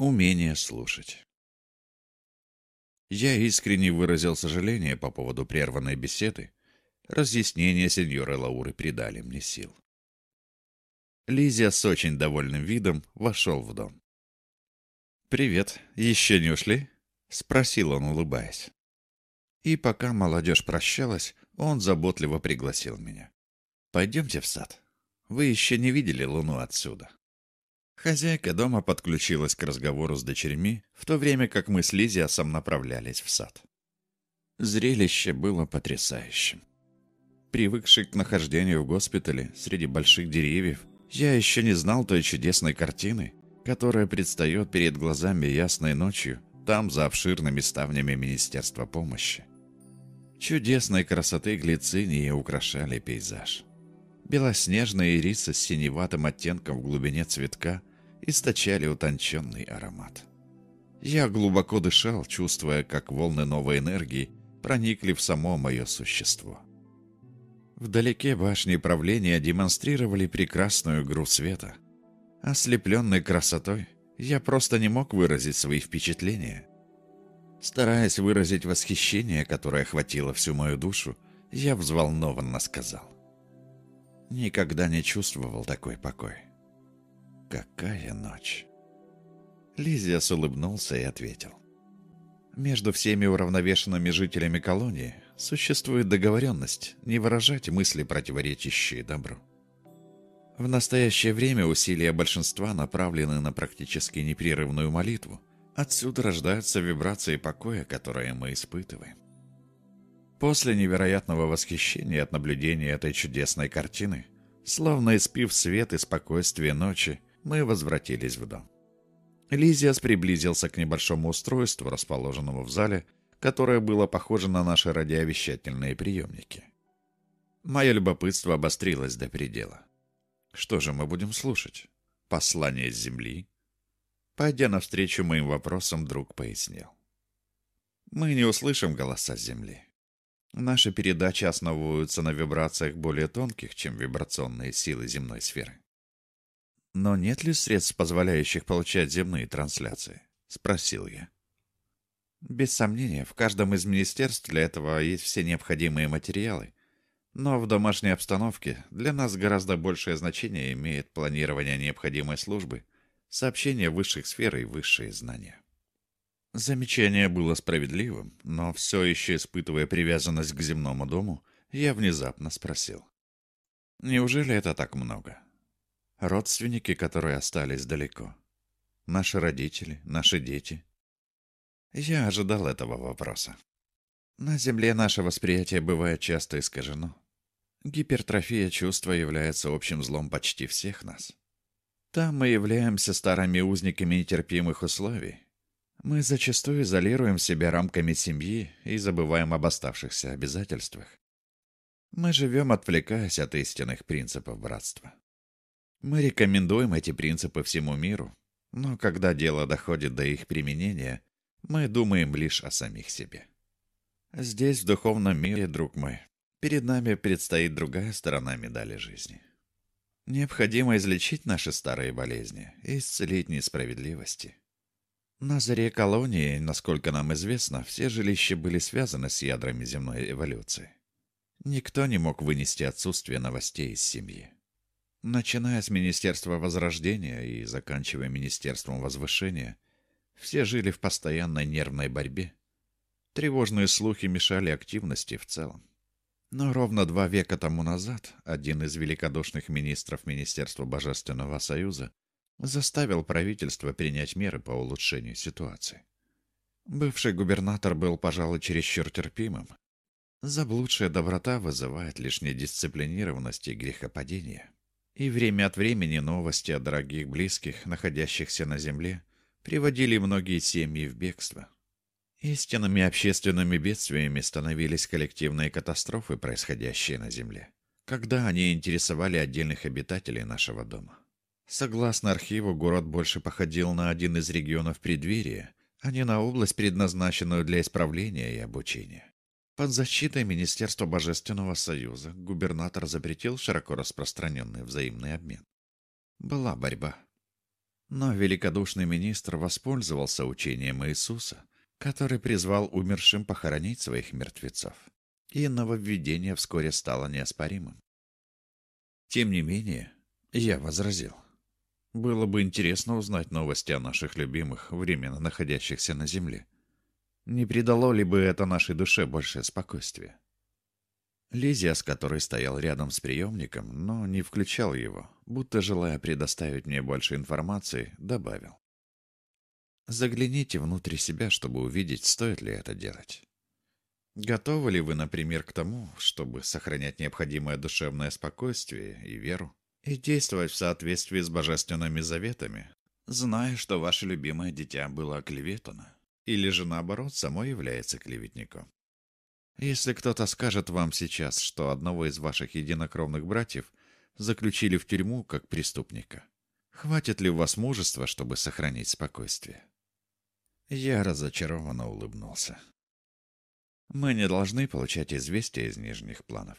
Умение слушать. Я искренне выразил сожаление по поводу прерванной беседы. Разъяснения сеньоры Лауры придали мне сил. Лизия с очень довольным видом вошел в дом. «Привет, еще не ушли?» — спросил он, улыбаясь. И пока молодежь прощалась, он заботливо пригласил меня. «Пойдемте в сад. Вы еще не видели луну отсюда». Хозяйка дома подключилась к разговору с дочерьми, в то время как мы с Лизиасом направлялись в сад. Зрелище было потрясающим. Привыкший к нахождению в госпитале среди больших деревьев, я еще не знал той чудесной картины, которая предстает перед глазами ясной ночью, там, за обширными ставнями Министерства помощи. Чудесной красоты глицинии украшали пейзаж. Белоснежные ирисы с синеватым оттенком в глубине цветка источали утонченный аромат. Я глубоко дышал, чувствуя, как волны новой энергии проникли в само мое существо. Вдалеке башни правления демонстрировали прекрасную игру света. Ослепленный красотой, я просто не мог выразить свои впечатления. Стараясь выразить восхищение, которое охватило всю мою душу, я взволнованно сказал. Никогда не чувствовал такой покой. Какая ночь! Лизиас улыбнулся и ответил. Между всеми уравновешенными жителями колонии существует договоренность не выражать мысли, противоречащие добру. В настоящее время усилия большинства направлены на практически непрерывную молитву. Отсюда рождаются вибрации покоя, которые мы испытываем. После невероятного восхищения от наблюдения этой чудесной картины, словно испив свет и спокойствие ночи, мы возвратились в дом. Лизиас приблизился к небольшому устройству, расположенному в зале, которое было похоже на наши радиовещательные приемники. Мое любопытство обострилось до предела. Что же мы будем слушать? Послание с Земли? Пойдя навстречу моим вопросам, друг пояснил. Мы не услышим голоса Земли. Наши передачи основываются на вибрациях более тонких, чем вибрационные силы земной сферы. «Но нет ли средств, позволяющих получать земные трансляции?» — спросил я. «Без сомнения, в каждом из министерств для этого есть все необходимые материалы. Но в домашней обстановке для нас гораздо большее значение имеет планирование необходимой службы, сообщение высших сфер и высшие знания». Замечание было справедливым, но все еще испытывая привязанность к земному дому, я внезапно спросил. «Неужели это так много?» Родственники, которые остались далеко. Наши родители, наши дети. Я ожидал этого вопроса. На Земле наше восприятие бывает часто искажено. Гипертрофия чувства является общим злом почти всех нас. Там мы являемся старыми узниками нетерпимых условий. Мы зачастую изолируем себя рамками семьи и забываем об оставшихся обязательствах. Мы живем, отвлекаясь от истинных принципов братства. Мы рекомендуем эти принципы всему миру, но когда дело доходит до их применения, мы думаем лишь о самих себе. Здесь, в духовном мире, друг мой, перед нами предстоит другая сторона медали жизни. Необходимо излечить наши старые болезни и исцелить несправедливости. На заре колонии, насколько нам известно, все жилища были связаны с ядрами земной эволюции. Никто не мог вынести отсутствие новостей из семьи. Начиная с Министерства Возрождения и заканчивая Министерством Возвышения, все жили в постоянной нервной борьбе. Тревожные слухи мешали активности в целом. Но ровно два века тому назад один из великодушных министров Министерства Божественного Союза заставил правительство принять меры по улучшению ситуации. Бывший губернатор был, пожалуй, чересчур терпимым. Заблудшая доброта вызывает лишь недисциплинированность и грехопадение. И время от времени новости о дорогих близких, находящихся на земле, приводили многие семьи в бегство. Истинными общественными бедствиями становились коллективные катастрофы, происходящие на земле, когда они интересовали отдельных обитателей нашего дома. Согласно архиву, город больше походил на один из регионов преддверия, а не на область, предназначенную для исправления и обучения. Под защитой Министерства Божественного Союза губернатор запретил широко распространенный взаимный обмен. Была борьба. Но великодушный министр воспользовался учением Иисуса, который призвал умершим похоронить своих мертвецов. И нововведение вскоре стало неоспоримым. Тем не менее, я возразил. Было бы интересно узнать новости о наших любимых, временно находящихся на земле. Не придало ли бы это нашей душе большее спокойствие? С которой стоял рядом с приемником, но не включал его, будто желая предоставить мне больше информации, добавил. Загляните внутрь себя, чтобы увидеть, стоит ли это делать. Готовы ли вы, например, к тому, чтобы сохранять необходимое душевное спокойствие и веру и действовать в соответствии с божественными заветами, зная, что ваше любимое дитя было оклеветано? Или же наоборот, само является клеветником. Если кто-то скажет вам сейчас, что одного из ваших единокровных братьев заключили в тюрьму как преступника, хватит ли у вас мужества, чтобы сохранить спокойствие? Я разочарованно улыбнулся. Мы не должны получать известия из нижних планов.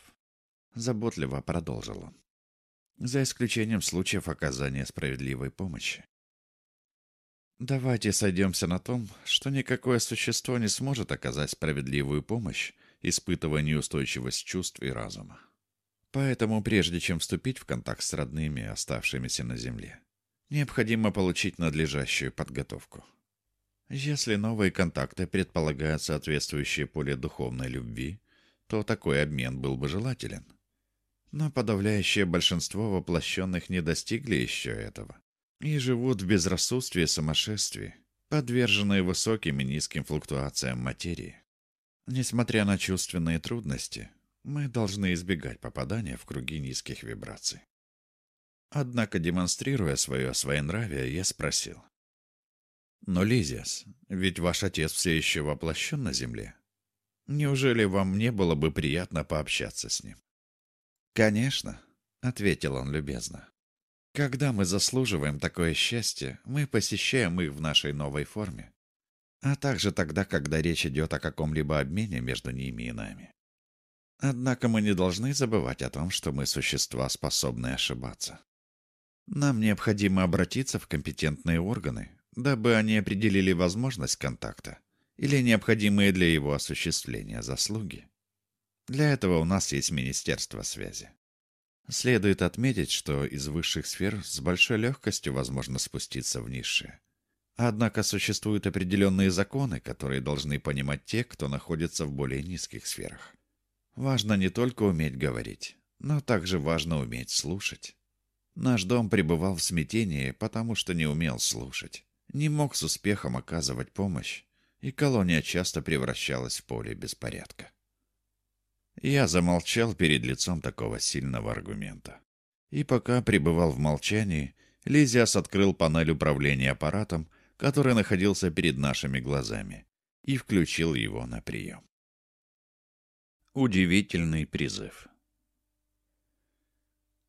Заботливо продолжил он. За исключением случаев оказания справедливой помощи. Давайте сойдемся на том, что никакое существо не сможет оказать справедливую помощь, испытывая неустойчивость чувств и разума. Поэтому, прежде чем вступить в контакт с родными, оставшимися на Земле, необходимо получить надлежащую подготовку. Если новые контакты предполагают соответствующее поле духовной любви, то такой обмен был бы желателен. Но подавляющее большинство воплощенных не достигли еще этого и живут в безрассудстве и сумасшествии, подверженные высоким и низким флуктуациям материи. Несмотря на чувственные трудности, мы должны избегать попадания в круги низких вибраций. Однако, демонстрируя свое своенравие, я спросил. «Но, Лизиас, ведь ваш отец все еще воплощен на земле. Неужели вам не было бы приятно пообщаться с ним?» «Конечно», — ответил он любезно. Когда мы заслуживаем такое счастье, мы посещаем их в нашей новой форме. А также тогда, когда речь идет о каком-либо обмене между ними и нами. Однако мы не должны забывать о том, что мы существа, способные ошибаться. Нам необходимо обратиться в компетентные органы, дабы они определили возможность контакта или необходимые для его осуществления заслуги. Для этого у нас есть Министерство связи. Следует отметить, что из высших сфер с большой легкостью возможно спуститься в низшие. Однако существуют определенные законы, которые должны понимать те, кто находится в более низких сферах. Важно не только уметь говорить, но также важно уметь слушать. Наш дом пребывал в смятении, потому что не умел слушать, не мог с успехом оказывать помощь, и колония часто превращалась в поле беспорядка. Я замолчал перед лицом такого сильного аргумента. И пока пребывал в молчании, Лизиас открыл панель управления аппаратом, который находился перед нашими глазами, и включил его на прием. Удивительный призыв.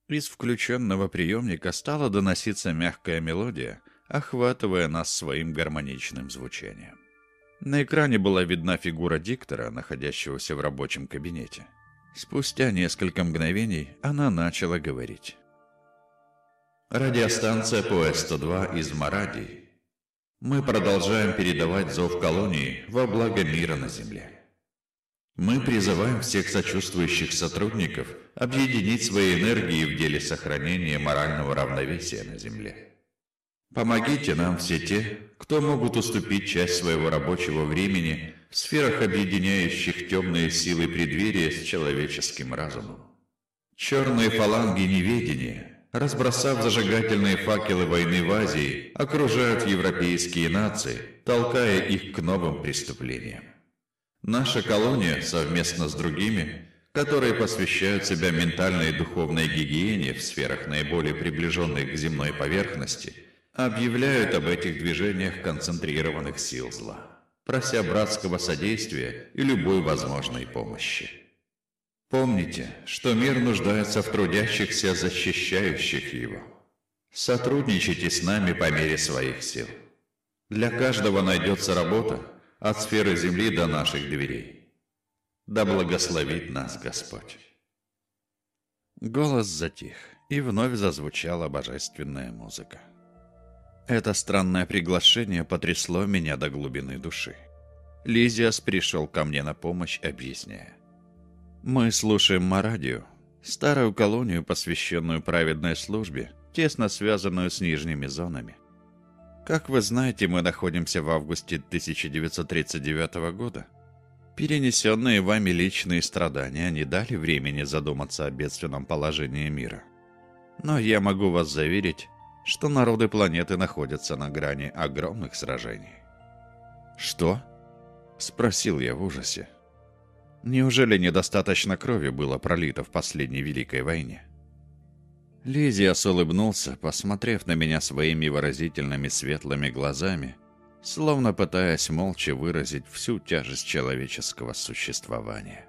Из включенного приемника стала доноситься мягкая мелодия, охватывая нас своим гармоничным звучанием. На экране была видна фигура диктора, находящегося в рабочем кабинете. Спустя несколько мгновений она начала говорить. Радиостанция ПОС-102 из Маради. Мы продолжаем передавать зов колонии во благо мира на Земле. Мы призываем всех сочувствующих сотрудников объединить свои энергии в деле сохранения морального равновесия на Земле. Помогите нам все те, кто могут уступить часть своего рабочего времени в сферах, объединяющих темные силы преддверия с человеческим разумом. Черные фаланги неведения, разбросав зажигательные факелы войны в Азии, окружают европейские нации, толкая их к новым преступлениям. Наша колония, совместно с другими, которые посвящают себя ментальной и духовной гигиене в сферах наиболее приближенных к земной поверхности – объявляют об этих движениях концентрированных сил зла, прося братского содействия и любой возможной помощи. Помните, что мир нуждается в трудящихся, защищающих его. Сотрудничайте с нами по мере своих сил. Для каждого найдется работа от сферы земли до наших дверей. Да благословит нас Господь. Голос затих, и вновь зазвучала божественная музыка. Это странное приглашение потрясло меня до глубины души. Лизиас пришел ко мне на помощь, объясняя. «Мы слушаем Марадию, старую колонию, посвященную праведной службе, тесно связанную с нижними зонами. Как вы знаете, мы находимся в августе 1939 года. Перенесенные вами личные страдания не дали времени задуматься о бедственном положении мира. Но я могу вас заверить, что народы планеты находятся на грани огромных сражений. «Что?» – спросил я в ужасе. «Неужели недостаточно крови было пролито в последней Великой войне?» Лизиас улыбнулся, посмотрев на меня своими выразительными светлыми глазами, словно пытаясь молча выразить всю тяжесть человеческого существования.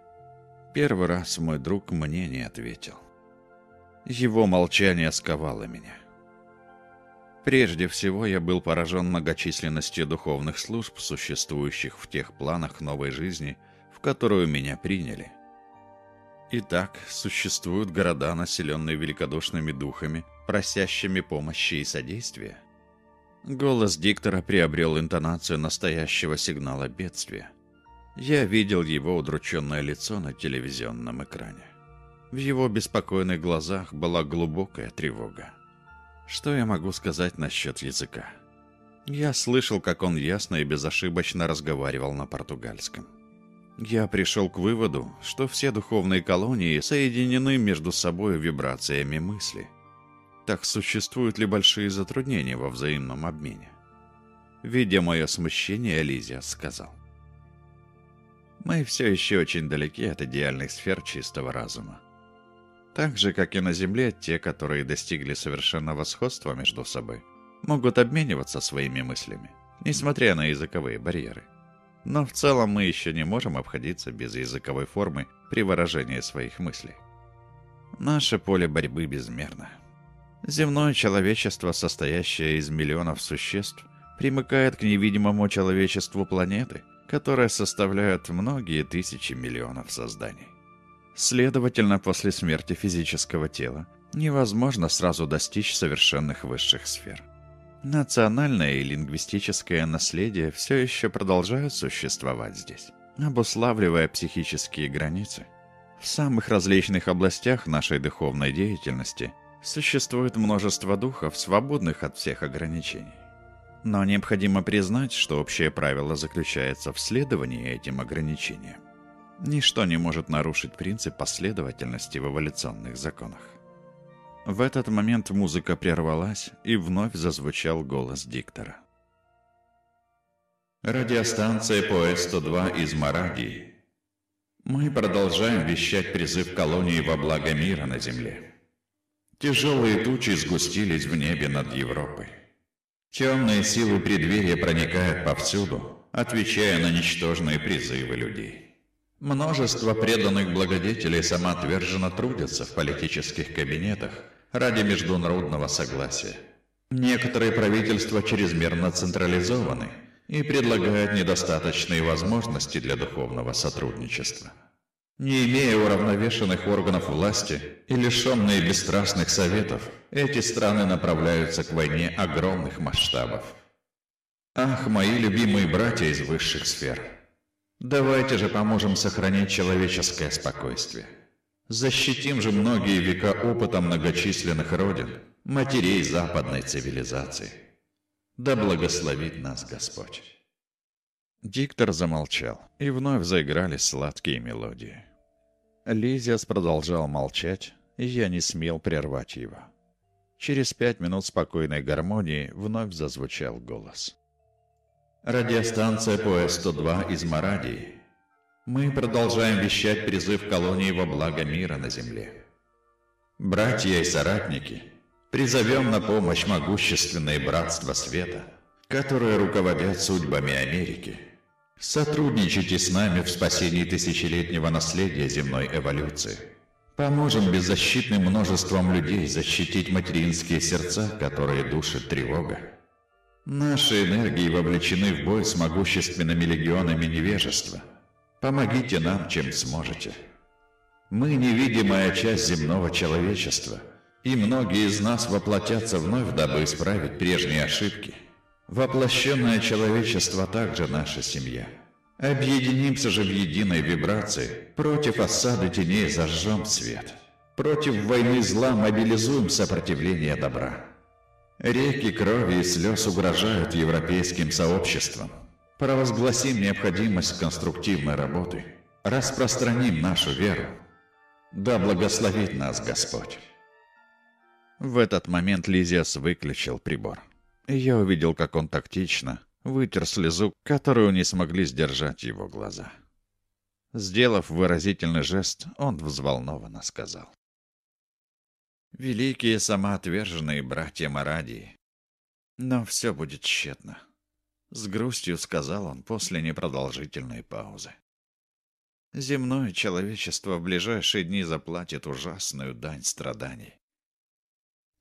Первый раз мой друг мне не ответил. Его молчание сковало меня. Прежде всего, я был поражен многочисленностью духовных служб, существующих в тех планах новой жизни, в которую меня приняли – Итак, существуют города, населенные великодушными духами, просящими помощи и содействия. Голос диктора приобрел интонацию настоящего сигнала бедствия. Я видел его удрученное лицо на телевизионном экране. В его беспокойных глазах была глубокая тревога. Что я могу сказать насчет языка? Я слышал, как он ясно и безошибочно разговаривал на португальском. Я пришел к выводу, что все духовные колонии соединены между собой вибрациями мысли. Так существуют ли большие затруднения во взаимном обмене? Видя мое смущение, Лизия сказал. Мы все еще очень далеки от идеальных сфер чистого разума. Так же, как и на Земле, те, которые достигли совершенного сходства между собой, могут обмениваться своими мыслями, несмотря на языковые барьеры. Но в целом мы еще не можем обходиться без языковой формы при выражении своих мыслей. Наше поле борьбы безмерно. Земное человечество, состоящее из миллионов существ, примыкает к невидимому человечеству планеты, которая составляет многие тысячи миллионов созданий. Следовательно, после смерти физического тела невозможно сразу достичь совершенных высших сфер. Национальное и лингвистическое наследие все еще продолжают существовать здесь, обуславливая психические границы. В самых различных областях нашей духовной деятельности существует множество духов, свободных от всех ограничений. Но необходимо признать, что общее правило заключается в следовании этим ограничениям. Ничто не может нарушить принцип последовательности в эволюционных законах. В этот момент музыка прервалась, и вновь зазвучал голос диктора. Радиостанция ПОЭ-102 из Марадии. Мы продолжаем вещать призыв колонии во благо мира на Земле. Тяжелые тучи сгустились в небе над Европой. Темные силы преддверия проникают повсюду, отвечая на ничтожные призывы людей. Множество преданных благодетелей самоотверженно трудятся в политических кабинетах, ради международного согласия. Некоторые правительства чрезмерно централизованы и предлагают недостаточные возможности для духовного сотрудничества. Не имея уравновешенных органов власти и лишенные бесстрастных советов, эти страны направляются к войне огромных масштабов. Ах, мои любимые братья из высших сфер! Давайте же поможем сохранить человеческое спокойствие. Защитим же многие века опытом многочисленных родин, матерей западной цивилизации. Да благословит нас Господь. Диктор замолчал, и вновь заиграли сладкие мелодии. Лизиас продолжал молчать, и я не смел прервать его. Через пять минут спокойной гармонии вновь зазвучал голос. Радиостанция ПОЭ-102 из Марадии мы продолжаем вещать призыв колонии во благо мира на Земле. Братья и соратники, призовем на помощь могущественные братства света, которые руководят судьбами Америки. Сотрудничайте с нами в спасении тысячелетнего наследия земной эволюции. Поможем беззащитным множеством людей защитить материнские сердца, которые душат тревога. Наши энергии вовлечены в бой с могущественными легионами невежества – Помогите нам, чем сможете. Мы невидимая часть земного человечества, И многие из нас воплотятся вновь, дабы исправить прежние ошибки. Воплощенное человечество также наша семья. Объединимся же в единой вибрации. Против осады теней зажжем свет. Против войны зла мобилизуем сопротивление добра. Реки крови и слез угрожают европейским сообществам. Провозгласим необходимость конструктивной работы. Распространим нашу веру. Да благословит нас Господь. В этот момент Лизиас выключил прибор. Я увидел, как он тактично вытер слезу, которую не смогли сдержать его глаза. Сделав выразительный жест, он взволнованно сказал. «Великие самоотверженные братья Марадии, но все будет тщетно», — с грустью сказал он после непродолжительной паузы. «Земное человечество в ближайшие дни заплатит ужасную дань страданий.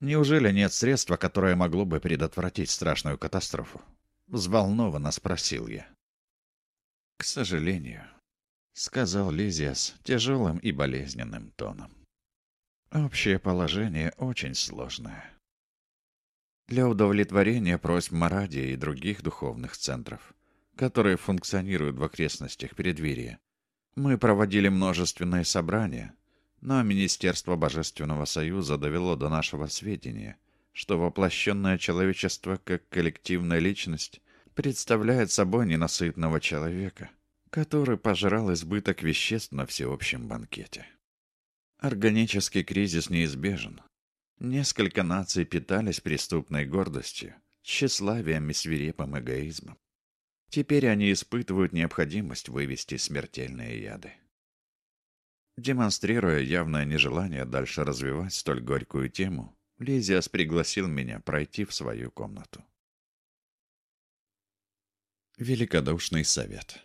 Неужели нет средства, которое могло бы предотвратить страшную катастрофу? Взволнованно спросил я. К сожалению, сказал Лизиас тяжелым и болезненным тоном. Общее положение очень сложное. Для удовлетворения просьб Марадия и других духовных центров, которые функционируют в окрестностях преддверия, мы проводили множественные собрания, но Министерство Божественного Союза довело до нашего сведения, что воплощенное человечество как коллективная личность представляет собой ненасытного человека, который пожрал избыток веществ на всеобщем банкете. Органический кризис неизбежен. Несколько наций питались преступной гордостью, тщеславием и свирепым эгоизмом. Теперь они испытывают необходимость вывести смертельные яды. Демонстрируя явное нежелание дальше развивать столь горькую тему, Лизиас пригласил меня пройти в свою комнату. Великодушный совет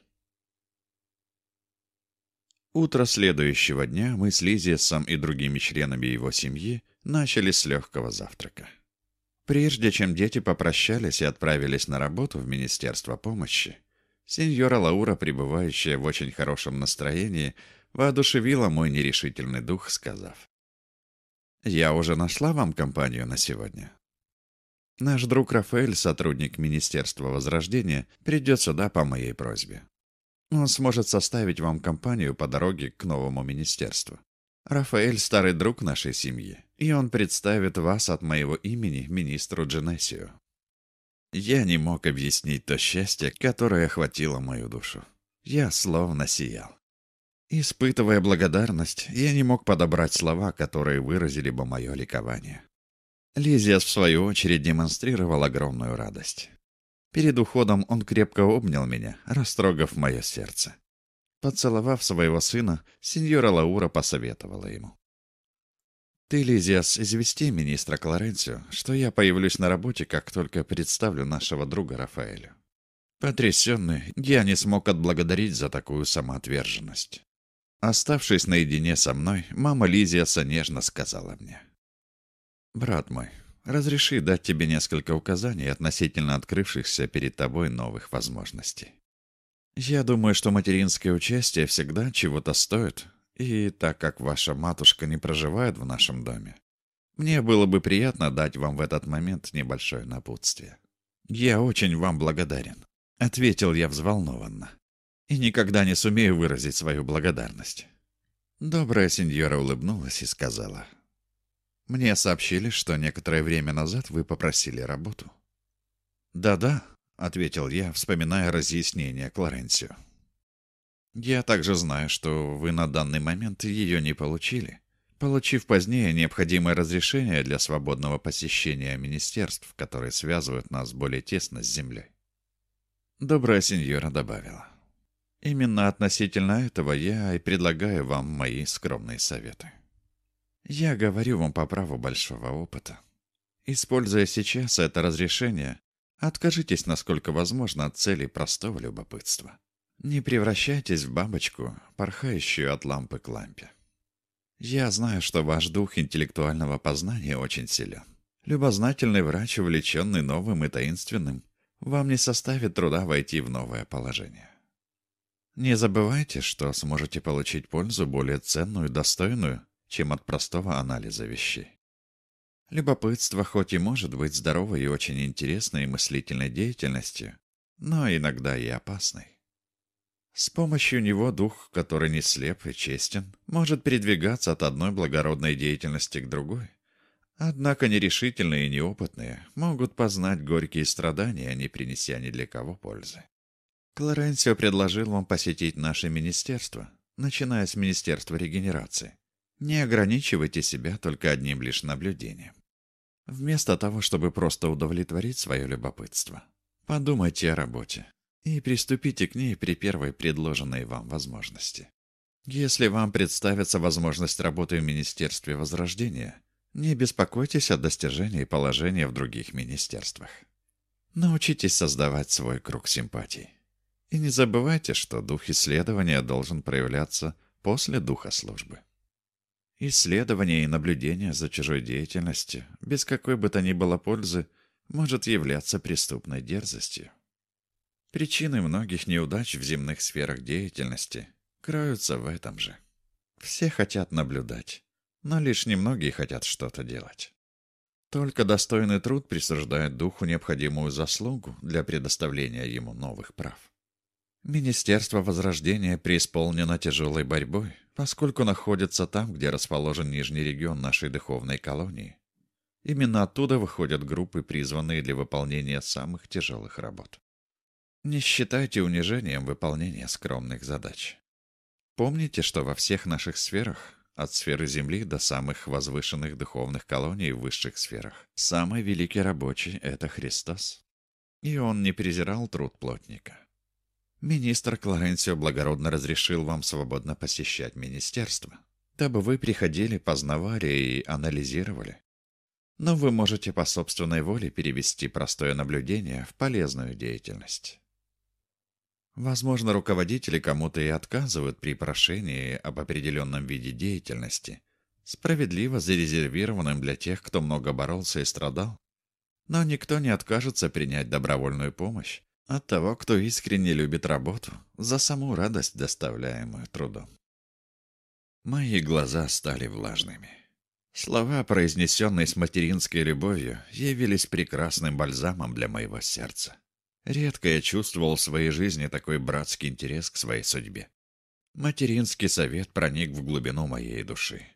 Утро следующего дня мы с Лизиасом и другими членами его семьи начали с легкого завтрака. Прежде чем дети попрощались и отправились на работу в Министерство помощи, сеньора Лаура, пребывающая в очень хорошем настроении, воодушевила мой нерешительный дух, сказав. «Я уже нашла вам компанию на сегодня. Наш друг Рафаэль, сотрудник Министерства Возрождения, придет сюда по моей просьбе. Он сможет составить вам компанию по дороге к новому министерству. Рафаэль – старый друг нашей семьи, и он представит вас от моего имени министру Дженесию». Я не мог объяснить то счастье, которое охватило мою душу. Я словно сиял. Испытывая благодарность, я не мог подобрать слова, которые выразили бы мое ликование. Лизиас, в свою очередь, демонстрировал огромную радость. Перед уходом он крепко обнял меня, растрогав мое сердце. Поцеловав своего сына, сеньора Лаура посоветовала ему. «Ты, Лизиас, извести министра Клоренцио, что я появлюсь на работе, как только представлю нашего друга Рафаэлю». Потрясенный, я не смог отблагодарить за такую самоотверженность. Оставшись наедине со мной, мама Лизиаса нежно сказала мне. «Брат мой, разреши дать тебе несколько указаний относительно открывшихся перед тобой новых возможностей. Я думаю, что материнское участие всегда чего-то стоит, и так как ваша матушка не проживает в нашем доме, мне было бы приятно дать вам в этот момент небольшое напутствие. Я очень вам благодарен», — ответил я взволнованно и никогда не сумею выразить свою благодарность». Добрая сеньора улыбнулась и сказала. «Мне сообщили, что некоторое время назад вы попросили работу». «Да-да», — ответил я, вспоминая разъяснение Клоренсио. «Я также знаю, что вы на данный момент ее не получили, получив позднее необходимое разрешение для свободного посещения министерств, которые связывают нас более тесно с землей». Добрая сеньора добавила. Именно относительно этого я и предлагаю вам мои скромные советы. Я говорю вам по праву большого опыта. Используя сейчас это разрешение, откажитесь насколько возможно от целей простого любопытства. Не превращайтесь в бабочку, порхающую от лампы к лампе. Я знаю, что ваш дух интеллектуального познания очень силен. Любознательный врач, увлеченный новым и таинственным, вам не составит труда войти в новое положение. Не забывайте, что сможете получить пользу более ценную и достойную, чем от простого анализа вещей. Любопытство хоть и может быть здоровой и очень интересной мыслительной деятельностью, но иногда и опасной. С помощью него дух, который не слеп и честен, может передвигаться от одной благородной деятельности к другой. Однако нерешительные и неопытные могут познать горькие страдания, не принеся ни для кого пользы. Клоренсио предложил вам посетить наше министерство, начиная с Министерства регенерации. Не ограничивайте себя только одним лишь наблюдением. Вместо того, чтобы просто удовлетворить свое любопытство, подумайте о работе и приступите к ней при первой предложенной вам возможности. Если вам представится возможность работы в Министерстве Возрождения, не беспокойтесь о достижении положения в других министерствах. Научитесь создавать свой круг симпатий. И не забывайте, что дух исследования должен проявляться после духа службы. Исследование и наблюдение за чужой деятельностью, без какой бы то ни было пользы, может являться преступной дерзостью. Причины многих неудач в земных сферах деятельности кроются в этом же. Все хотят наблюдать, но лишь немногие хотят что-то делать. Только достойный труд присуждает духу необходимую заслугу для предоставления ему новых прав. Министерство Возрождения преисполнено тяжелой борьбой, поскольку находится там, где расположен нижний регион нашей духовной колонии. Именно оттуда выходят группы, призванные для выполнения самых тяжелых работ. Не считайте унижением выполнения скромных задач. Помните, что во всех наших сферах, от сферы Земли до самых возвышенных духовных колоний в высших сферах, самый великий рабочий — это Христос. И он не презирал труд плотника. Министр Клайнсио благородно разрешил вам свободно посещать министерство, дабы вы приходили, познавали и анализировали. Но вы можете по собственной воле перевести простое наблюдение в полезную деятельность. Возможно, руководители кому-то и отказывают при прошении об определенном виде деятельности, справедливо зарезервированным для тех, кто много боролся и страдал. Но никто не откажется принять добровольную помощь, от того, кто искренне любит работу за саму радость, доставляемую трудом. Мои глаза стали влажными. Слова, произнесенные с материнской любовью, явились прекрасным бальзамом для моего сердца. Редко я чувствовал в своей жизни такой братский интерес к своей судьбе. Материнский совет проник в глубину моей души.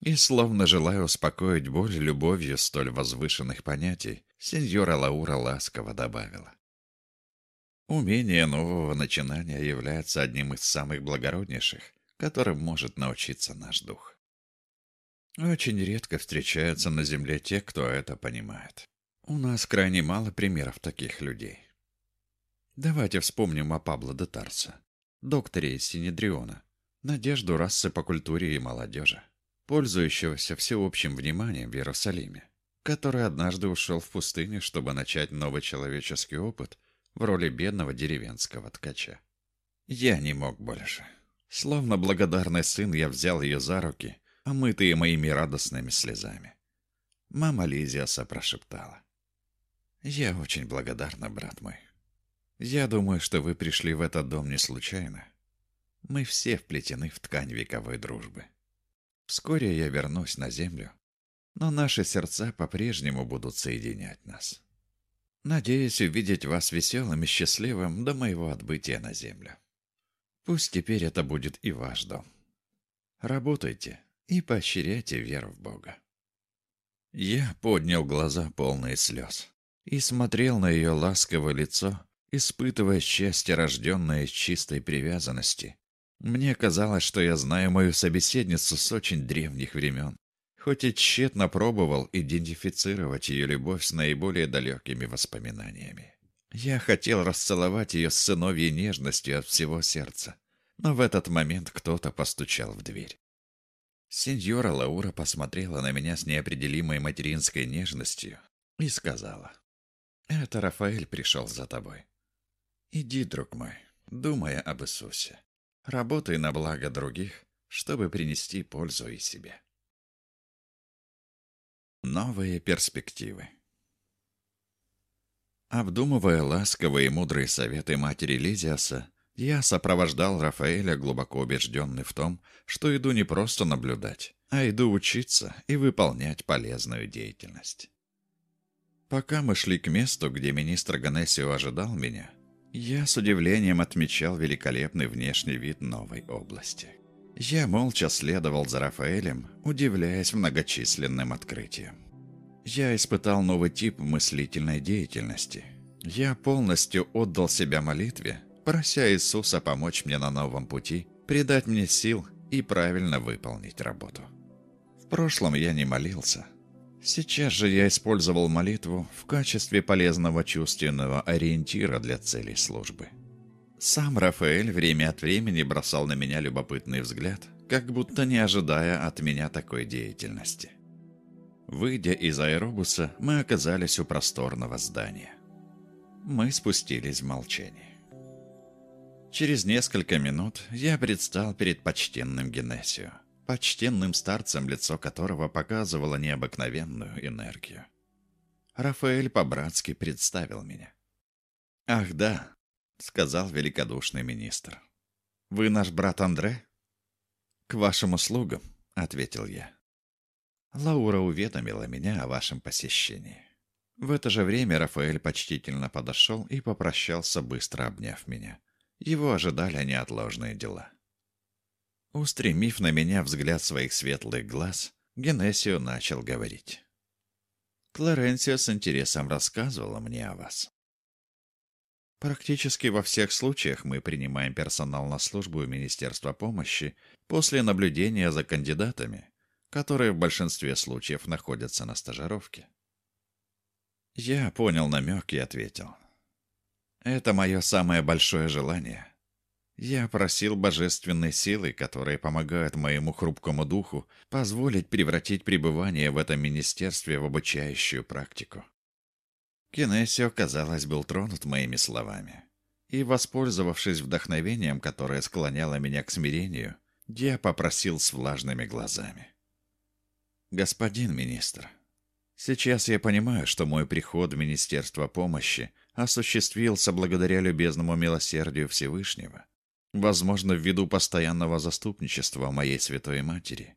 И, словно желая успокоить боль любовью столь возвышенных понятий, сеньора Лаура ласково добавила. Умение нового начинания является одним из самых благороднейших, которым может научиться наш дух. Очень редко встречаются на Земле те, кто это понимает. У нас крайне мало примеров таких людей. Давайте вспомним о Пабло де Тарсо, докторе из Синедриона, надежду расы по культуре и молодежи, пользующегося всеобщим вниманием в Иерусалиме, который однажды ушел в пустыню, чтобы начать новый человеческий опыт – в роли бедного деревенского ткача. Я не мог больше. Словно благодарный сын, я взял ее за руки, омытые моими радостными слезами. Мама Лизиаса прошептала. «Я очень благодарна, брат мой. Я думаю, что вы пришли в этот дом не случайно. Мы все вплетены в ткань вековой дружбы. Вскоре я вернусь на землю, но наши сердца по-прежнему будут соединять нас. Надеюсь увидеть вас веселым и счастливым до моего отбытия на землю. Пусть теперь это будет и ваш дом. Работайте и поощряйте веру в Бога. Я поднял глаза, полные слез, и смотрел на ее ласковое лицо, испытывая счастье, рожденное из чистой привязанности. Мне казалось, что я знаю мою собеседницу с очень древних времен, хоть и тщетно пробовал идентифицировать ее любовь с наиболее далекими воспоминаниями. Я хотел расцеловать ее с сыновьей нежностью от всего сердца, но в этот момент кто-то постучал в дверь. Сеньора Лаура посмотрела на меня с неопределимой материнской нежностью и сказала, «Это Рафаэль пришел за тобой. Иди, друг мой, думая об Иисусе. Работай на благо других, чтобы принести пользу и себе». Новые перспективы. Обдумывая ласковые и мудрые советы матери Лизиаса, я сопровождал Рафаэля, глубоко убежденный в том, что иду не просто наблюдать, а иду учиться и выполнять полезную деятельность. Пока мы шли к месту, где министр Ганесио ожидал меня, я с удивлением отмечал великолепный внешний вид новой области. Я молча следовал за Рафаэлем, удивляясь многочисленным открытиям. Я испытал новый тип мыслительной деятельности. Я полностью отдал себя молитве, прося Иисуса помочь мне на новом пути, придать мне сил и правильно выполнить работу. В прошлом я не молился, Сейчас же я использовал молитву в качестве полезного чувственного ориентира для целей службы. Сам Рафаэль время от времени бросал на меня любопытный взгляд, как будто не ожидая от меня такой деятельности. Выйдя из аэробуса, мы оказались у просторного здания. Мы спустились в молчании. Через несколько минут я предстал перед почтенным Генесио почтенным старцем, лицо которого показывало необыкновенную энергию. Рафаэль по-братски представил меня. «Ах да», — сказал великодушный министр. «Вы наш брат Андре?» «К вашим услугам», — ответил я. Лаура уведомила меня о вашем посещении. В это же время Рафаэль почтительно подошел и попрощался, быстро обняв меня. Его ожидали неотложные дела. Устремив на меня взгляд своих светлых глаз, Генесио начал говорить. Клоренсия с интересом рассказывала мне о вас. Практически во всех случаях мы принимаем персонал на службу в Министерство помощи после наблюдения за кандидатами, которые в большинстве случаев находятся на стажировке. Я понял намек и ответил. Это мое самое большое желание я просил божественной силы, которая помогает моему хрупкому духу, позволить превратить пребывание в этом министерстве в обучающую практику. Кинесио, казалось, был тронут моими словами. И, воспользовавшись вдохновением, которое склоняло меня к смирению, я попросил с влажными глазами. «Господин министр, сейчас я понимаю, что мой приход в Министерство помощи осуществился благодаря любезному милосердию Всевышнего» Возможно, ввиду постоянного заступничества моей святой матери.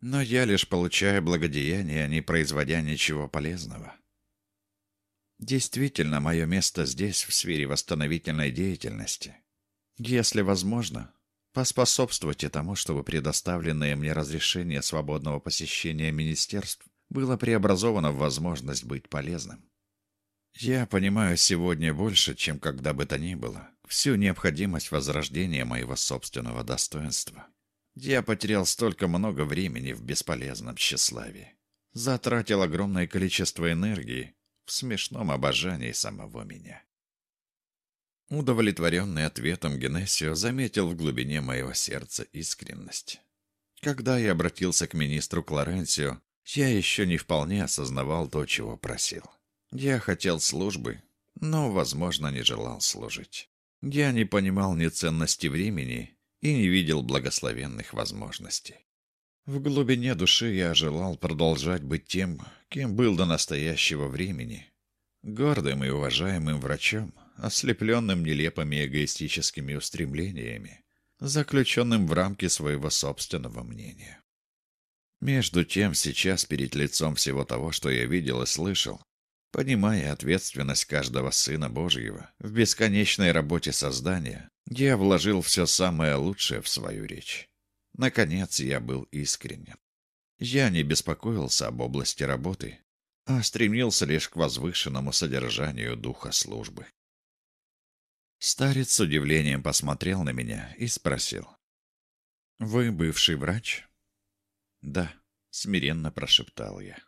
Но я лишь получаю благодеяние, не производя ничего полезного. Действительно, мое место здесь, в сфере восстановительной деятельности. Если возможно, поспособствуйте тому, чтобы предоставленное мне разрешение свободного посещения министерств было преобразовано в возможность быть полезным. Я понимаю сегодня больше, чем когда бы то ни было всю необходимость возрождения моего собственного достоинства. Я потерял столько много времени в бесполезном тщеславии. Затратил огромное количество энергии в смешном обожании самого меня. Удовлетворенный ответом Генесио заметил в глубине моего сердца искренность. Когда я обратился к министру Клоренсио, я еще не вполне осознавал то, чего просил. Я хотел службы, но, возможно, не желал служить. Я не понимал ни ценности времени и не видел благословенных возможностей. В глубине души я желал продолжать быть тем, кем был до настоящего времени. Гордым и уважаемым врачом, ослепленным нелепыми эгоистическими устремлениями, заключенным в рамки своего собственного мнения. Между тем, сейчас перед лицом всего того, что я видел и слышал, Понимая ответственность каждого Сына Божьего в бесконечной работе создания, я вложил все самое лучшее в свою речь. Наконец, я был искренен. Я не беспокоился об области работы, а стремился лишь к возвышенному содержанию духа службы. Старец с удивлением посмотрел на меня и спросил. «Вы бывший врач?» «Да», — смиренно прошептал я.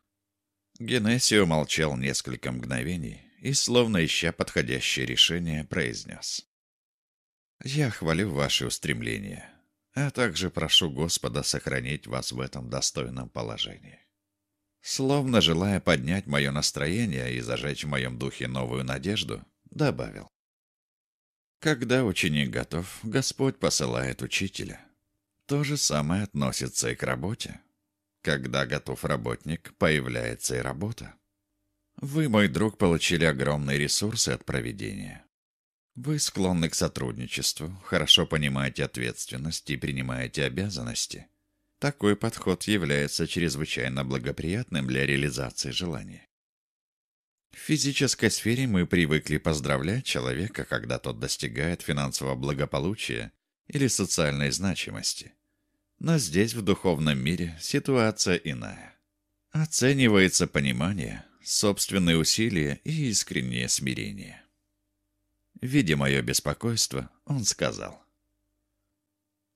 Генесио молчал несколько мгновений и, словно ища подходящее решение, произнес. «Я хвалю ваши устремления, а также прошу Господа сохранить вас в этом достойном положении». Словно желая поднять мое настроение и зажечь в моем духе новую надежду, добавил. Когда ученик готов, Господь посылает учителя. То же самое относится и к работе. Когда готов работник, появляется и работа. Вы, мой друг, получили огромные ресурсы от проведения. Вы склонны к сотрудничеству, хорошо понимаете ответственность и принимаете обязанности. Такой подход является чрезвычайно благоприятным для реализации желания. В физической сфере мы привыкли поздравлять человека, когда тот достигает финансового благополучия или социальной значимости. Но здесь, в духовном мире, ситуация иная. Оценивается понимание, собственные усилия и искреннее смирение. Видя мое беспокойство, он сказал.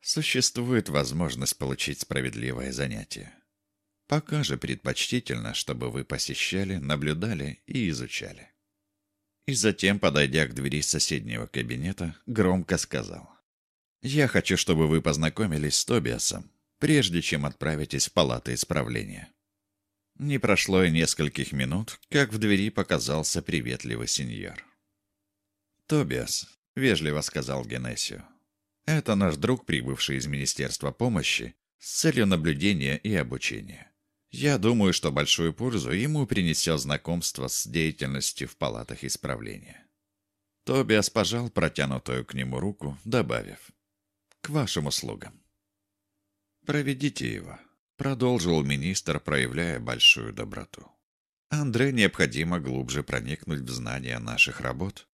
Существует возможность получить справедливое занятие. Пока же предпочтительно, чтобы вы посещали, наблюдали и изучали. И затем, подойдя к двери соседнего кабинета, громко сказал. «Я хочу, чтобы вы познакомились с Тобиасом, прежде чем отправитесь в палаты исправления». Не прошло и нескольких минут, как в двери показался приветливый сеньор. «Тобиас», — вежливо сказал Генесио, — «это наш друг, прибывший из Министерства помощи, с целью наблюдения и обучения. Я думаю, что большую пользу ему принесет знакомство с деятельностью в палатах исправления». Тобиас пожал протянутую к нему руку, добавив «К вашим услугам». «Проведите его», — продолжил министр, проявляя большую доброту. Андре необходимо глубже проникнуть в знания наших работ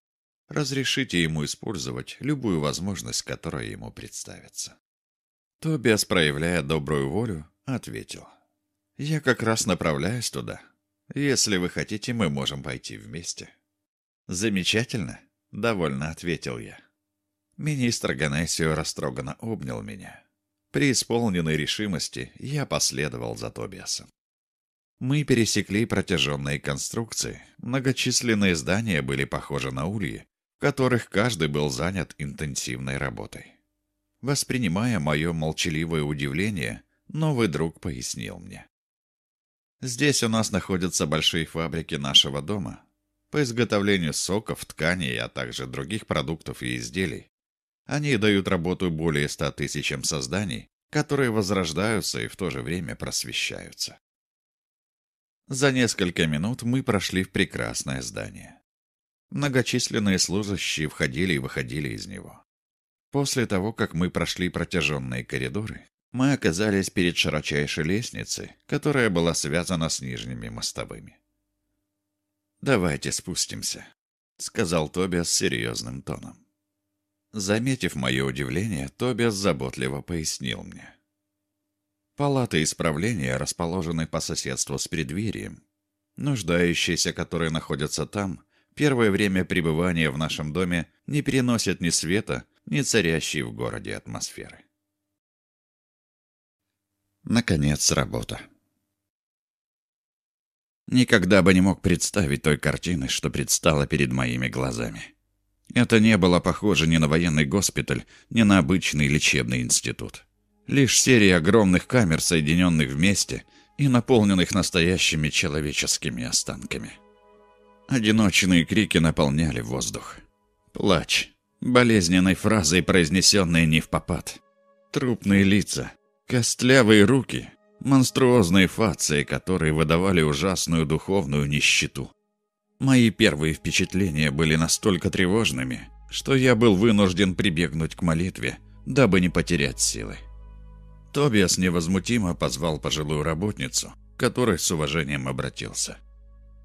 Разрешите ему использовать любую возможность, которая ему представится. Тобиас, проявляя добрую волю, ответил. «Я как раз направляюсь туда. Если вы хотите, мы можем пойти вместе». «Замечательно», — довольно ответил я. Министр Ганесио растроганно обнял меня. При исполненной решимости я последовал за Тобиасом. Мы пересекли протяженные конструкции. Многочисленные здания были похожи на ульи, в которых каждый был занят интенсивной работой. Воспринимая мое молчаливое удивление, новый друг пояснил мне. Здесь у нас находятся большие фабрики нашего дома по изготовлению соков, тканей, а также других продуктов и изделий. Они дают работу более ста тысячам созданий, которые возрождаются и в то же время просвещаются. За несколько минут мы прошли в прекрасное здание. Многочисленные служащие входили и выходили из него. После того, как мы прошли протяженные коридоры, мы оказались перед широчайшей лестницей, которая была связана с нижними мостовыми. «Давайте спустимся», — сказал Тобиас серьезным тоном. Заметив мое удивление, Тобиас заботливо пояснил мне. Палаты исправления расположены по соседству с преддверием. Нуждающиеся, которые находятся там, первое время пребывания в нашем доме не переносят ни света, ни царящей в городе атмосферы. Наконец, работа. Никогда бы не мог представить той картины, что предстала перед моими глазами. Это не было похоже ни на военный госпиталь, ни на обычный лечебный институт. Лишь серия огромных камер, соединенных вместе и наполненных настоящими человеческими останками. Одиночные крики наполняли воздух. Плач. Болезненной фразой, произнесенной не в попад. Трупные лица. Костлявые руки. Монструозные фации, которые выдавали ужасную духовную нищету. Мои первые впечатления были настолько тревожными, что я был вынужден прибегнуть к молитве, дабы не потерять силы. Тобиас невозмутимо позвал пожилую работницу, которой с уважением обратился.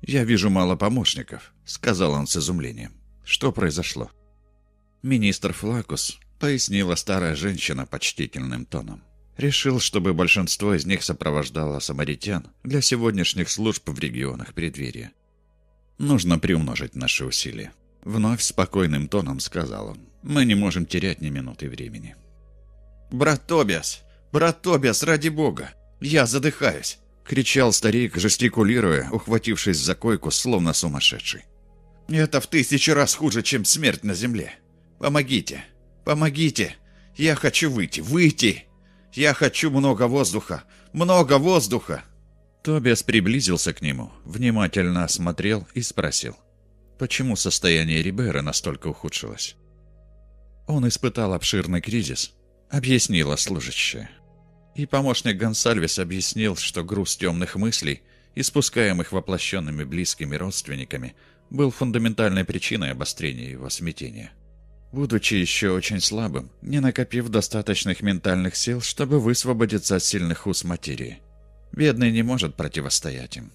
«Я вижу мало помощников», — сказал он с изумлением. «Что произошло?» Министр Флакус, пояснила старая женщина почтительным тоном. Решил, чтобы большинство из них сопровождало самаритян для сегодняшних служб в регионах преддверия. Нужно приумножить наши усилия. Вновь спокойным тоном сказал он. Мы не можем терять ни минуты времени. «Брат Тобиас! Брат Тобиас, ради бога! Я задыхаюсь! — кричал старик, жестикулируя, ухватившись за койку, словно сумасшедший. «Это в тысячу раз хуже, чем смерть на земле. Помогите! Помогите! Я хочу выйти! Выйти! Я хочу много воздуха! Много воздуха!» Тобиас приблизился к нему, внимательно осмотрел и спросил, почему состояние Рибера настолько ухудшилось. Он испытал обширный кризис, объяснила служащая. И помощник Гонсальвес объяснил, что груз темных мыслей, испускаемых воплощенными близкими родственниками, был фундаментальной причиной обострения его смятения. будучи еще очень слабым, не накопив достаточных ментальных сил, чтобы высвободиться от сильных уз материи. Бедный не может противостоять им.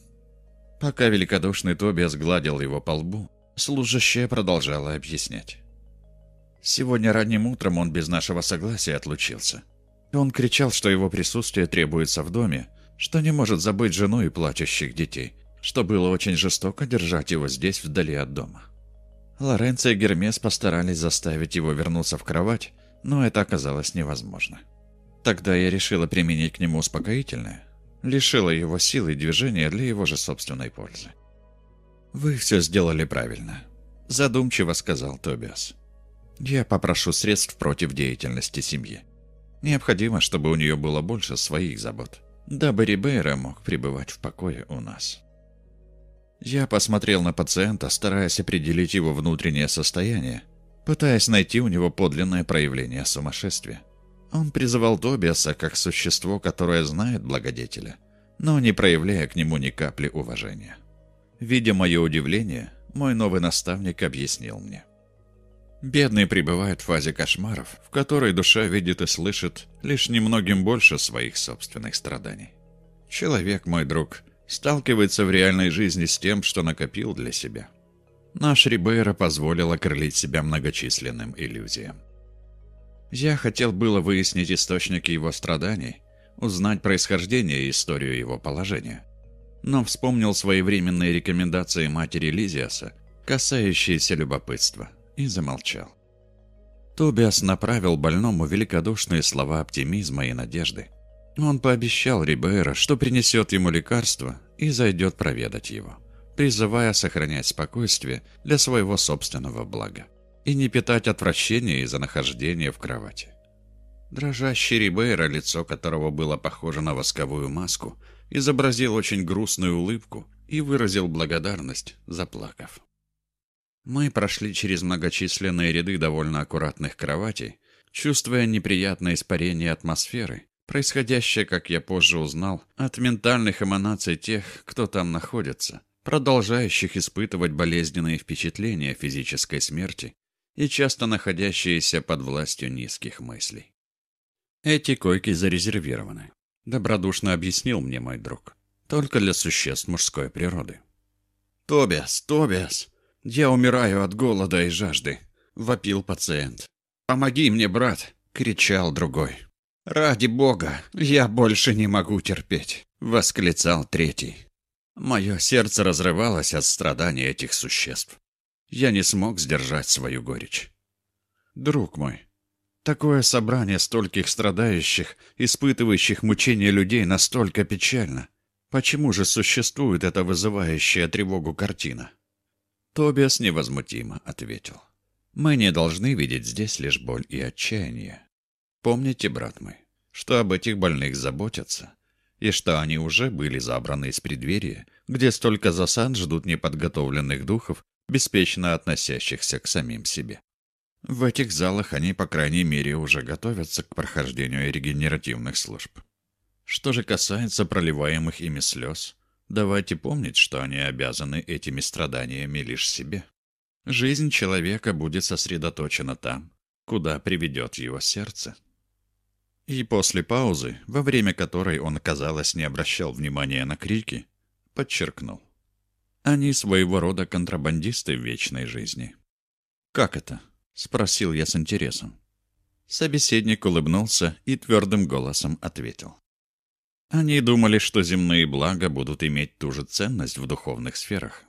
Пока великодушный Тобиас гладил его по лбу, служащая продолжала объяснять. Сегодня ранним утром он без нашего согласия отлучился. Он кричал, что его присутствие требуется в доме, что не может забыть жену и плачущих детей, что было очень жестоко держать его здесь, вдали от дома. Лоренцо и Гермес постарались заставить его вернуться в кровать, но это оказалось невозможно. Тогда я решила применить к нему успокоительное, лишила его силы и движения для его же собственной пользы. «Вы все сделали правильно», – задумчиво сказал Тобиас. «Я попрошу средств против деятельности семьи. Необходимо, чтобы у нее было больше своих забот, дабы Рибейра мог пребывать в покое у нас». Я посмотрел на пациента, стараясь определить его внутреннее состояние, пытаясь найти у него подлинное проявление сумасшествия. Он призывал Тобиаса как существо, которое знает благодетеля, но не проявляя к нему ни капли уважения. Видя мое удивление, мой новый наставник объяснил мне. Бедный пребывает в фазе кошмаров, в которой душа видит и слышит лишь немногим больше своих собственных страданий. Человек, мой друг, сталкивается в реальной жизни с тем, что накопил для себя. Наш Рибейро позволил окрылить себя многочисленным иллюзиям. Я хотел было выяснить источники его страданий, узнать происхождение и историю его положения. Но вспомнил своевременные рекомендации матери Лизиаса, касающиеся любопытства, и замолчал. Тобиас направил больному великодушные слова оптимизма и надежды. Он пообещал Рибейро, что принесет ему лекарство и зайдет проведать его, призывая сохранять спокойствие для своего собственного блага и не питать отвращения из-за нахождения в кровати. Дрожащий Рибейро, лицо которого было похоже на восковую маску, изобразил очень грустную улыбку и выразил благодарность, заплакав. Мы прошли через многочисленные ряды довольно аккуратных кроватей, чувствуя неприятное испарение атмосферы, происходящее, как я позже узнал, от ментальных эманаций тех, кто там находится, продолжающих испытывать болезненные впечатления физической смерти и часто находящиеся под властью низких мыслей. Эти койки зарезервированы, добродушно объяснил мне мой друг. Только для существ мужской природы. «Тобиас, Тобиас, я умираю от голода и жажды», — вопил пациент. «Помоги мне, брат!» — кричал другой. «Ради бога, я больше не могу терпеть!» — восклицал третий. Мое сердце разрывалось от страданий этих существ. Я не смог сдержать свою горечь. Друг мой, такое собрание стольких страдающих, испытывающих мучения людей настолько печально. Почему же существует эта вызывающая тревогу картина? Тобиас невозмутимо ответил. Мы не должны видеть здесь лишь боль и отчаяние. Помните, брат мой, что об этих больных заботятся, и что они уже были забраны из преддверия, где столько засад ждут неподготовленных духов беспечно относящихся к самим себе. В этих залах они, по крайней мере, уже готовятся к прохождению регенеративных служб. Что же касается проливаемых ими слез, давайте помнить, что они обязаны этими страданиями лишь себе. Жизнь человека будет сосредоточена там, куда приведет его сердце. И после паузы, во время которой он, казалось, не обращал внимания на крики, подчеркнул. Они своего рода контрабандисты в вечной жизни. «Как это?» — спросил я с интересом. Собеседник улыбнулся и твердым голосом ответил. Они думали, что земные блага будут иметь ту же ценность в духовных сферах.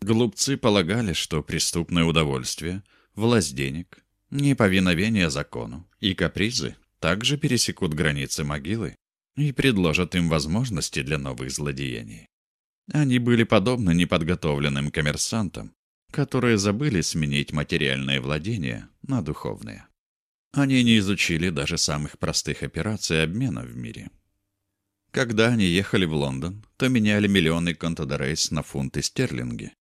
Глупцы полагали, что преступное удовольствие, власть денег, неповиновение закону и капризы также пересекут границы могилы и предложат им возможности для новых злодеяний. Они были подобны неподготовленным коммерсантам, которые забыли сменить материальное владение на духовное. Они не изучили даже самых простых операций обмена в мире. Когда они ехали в Лондон, то меняли миллионы контодорейс на фунты стерлинги.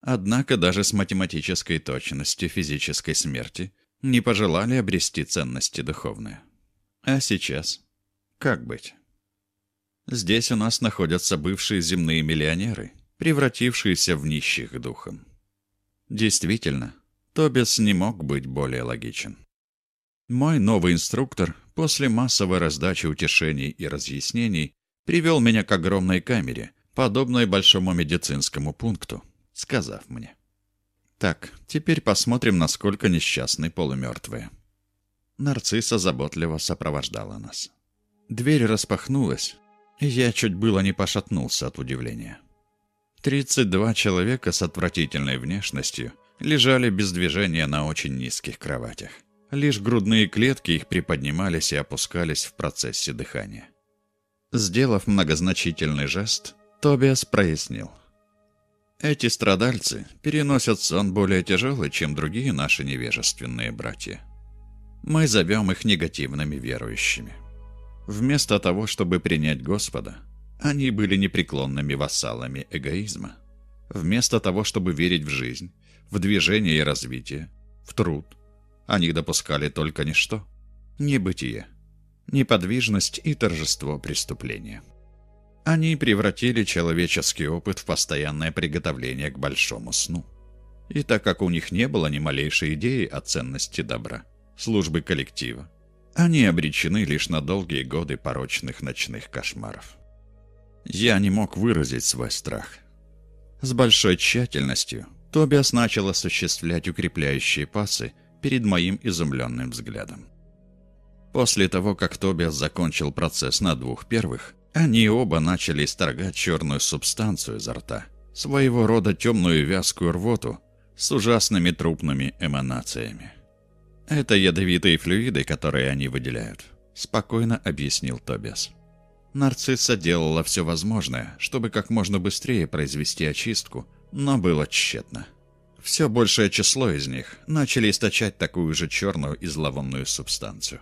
Однако даже с математической точностью физической смерти не пожелали обрести ценности духовные. А сейчас? Как быть? Здесь у нас находятся бывшие земные миллионеры, превратившиеся в нищих духом. Действительно, Тобис не мог быть более логичен. Мой новый инструктор после массовой раздачи утешений и разъяснений привел меня к огромной камере, подобной большому медицинскому пункту, сказав мне. «Так, теперь посмотрим, насколько несчастны полумертвые». Нарцисса заботливо сопровождала нас. Дверь распахнулась, и я чуть было не пошатнулся от удивления. Тридцать два человека с отвратительной внешностью лежали без движения на очень низких кроватях. Лишь грудные клетки их приподнимались и опускались в процессе дыхания. Сделав многозначительный жест, Тобиас прояснил. Эти страдальцы переносят сон более тяжелый, чем другие наши невежественные братья. Мы зовем их негативными верующими. Вместо того, чтобы принять Господа, они были непреклонными вассалами эгоизма. Вместо того, чтобы верить в жизнь, в движение и развитие, в труд, они допускали только ничто – небытие, неподвижность и торжество преступления. Они превратили человеческий опыт в постоянное приготовление к большому сну. И так как у них не было ни малейшей идеи о ценности добра, службы коллектива, они обречены лишь на долгие годы порочных ночных кошмаров. Я не мог выразить свой страх. С большой тщательностью Тобиас начал осуществлять укрепляющие пасы перед моим изумленным взглядом. После того, как Тобиас закончил процесс на двух первых, они оба начали исторгать черную субстанцию изо рта, своего рода темную вязкую рвоту с ужасными трупными эманациями. «Это ядовитые флюиды, которые они выделяют», — спокойно объяснил Тобиас. Нарцисса делала все возможное, чтобы как можно быстрее произвести очистку, но было тщетно. Все большее число из них начали источать такую же черную и зловонную субстанцию.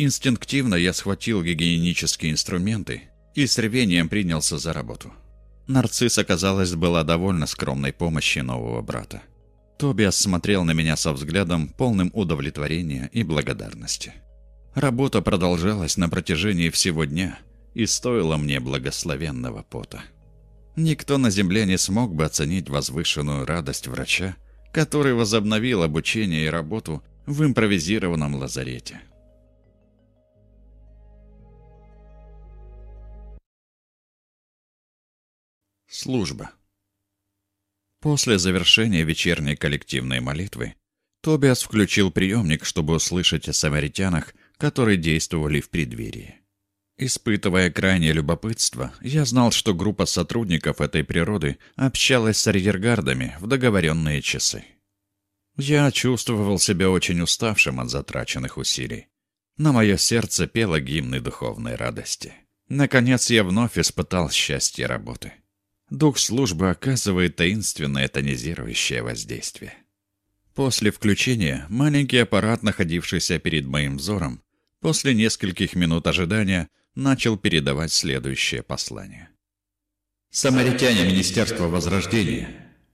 Инстинктивно я схватил гигиенические инструменты и с рвением принялся за работу. Нарцисса, казалось, была довольно скромной помощи нового брата. Тобиас смотрел на меня со взглядом, полным удовлетворения и благодарности. Работа продолжалась на протяжении всего дня и стоила мне благословенного пота. Никто на земле не смог бы оценить возвышенную радость врача, который возобновил обучение и работу в импровизированном лазарете. Служба. После завершения вечерней коллективной молитвы Тобиас включил приемник, чтобы услышать о самаритянах, которые действовали в преддверии. Испытывая крайнее любопытство, я знал, что группа сотрудников этой природы общалась с арьергардами в договоренные часы. Я чувствовал себя очень уставшим от затраченных усилий. На мое сердце пело гимны духовной радости. Наконец я вновь испытал счастье работы. Дух службы оказывает таинственное тонизирующее воздействие. После включения маленький аппарат, находившийся перед моим взором, после нескольких минут ожидания, начал передавать следующее послание. «Самаритяне Министерства Возрождения!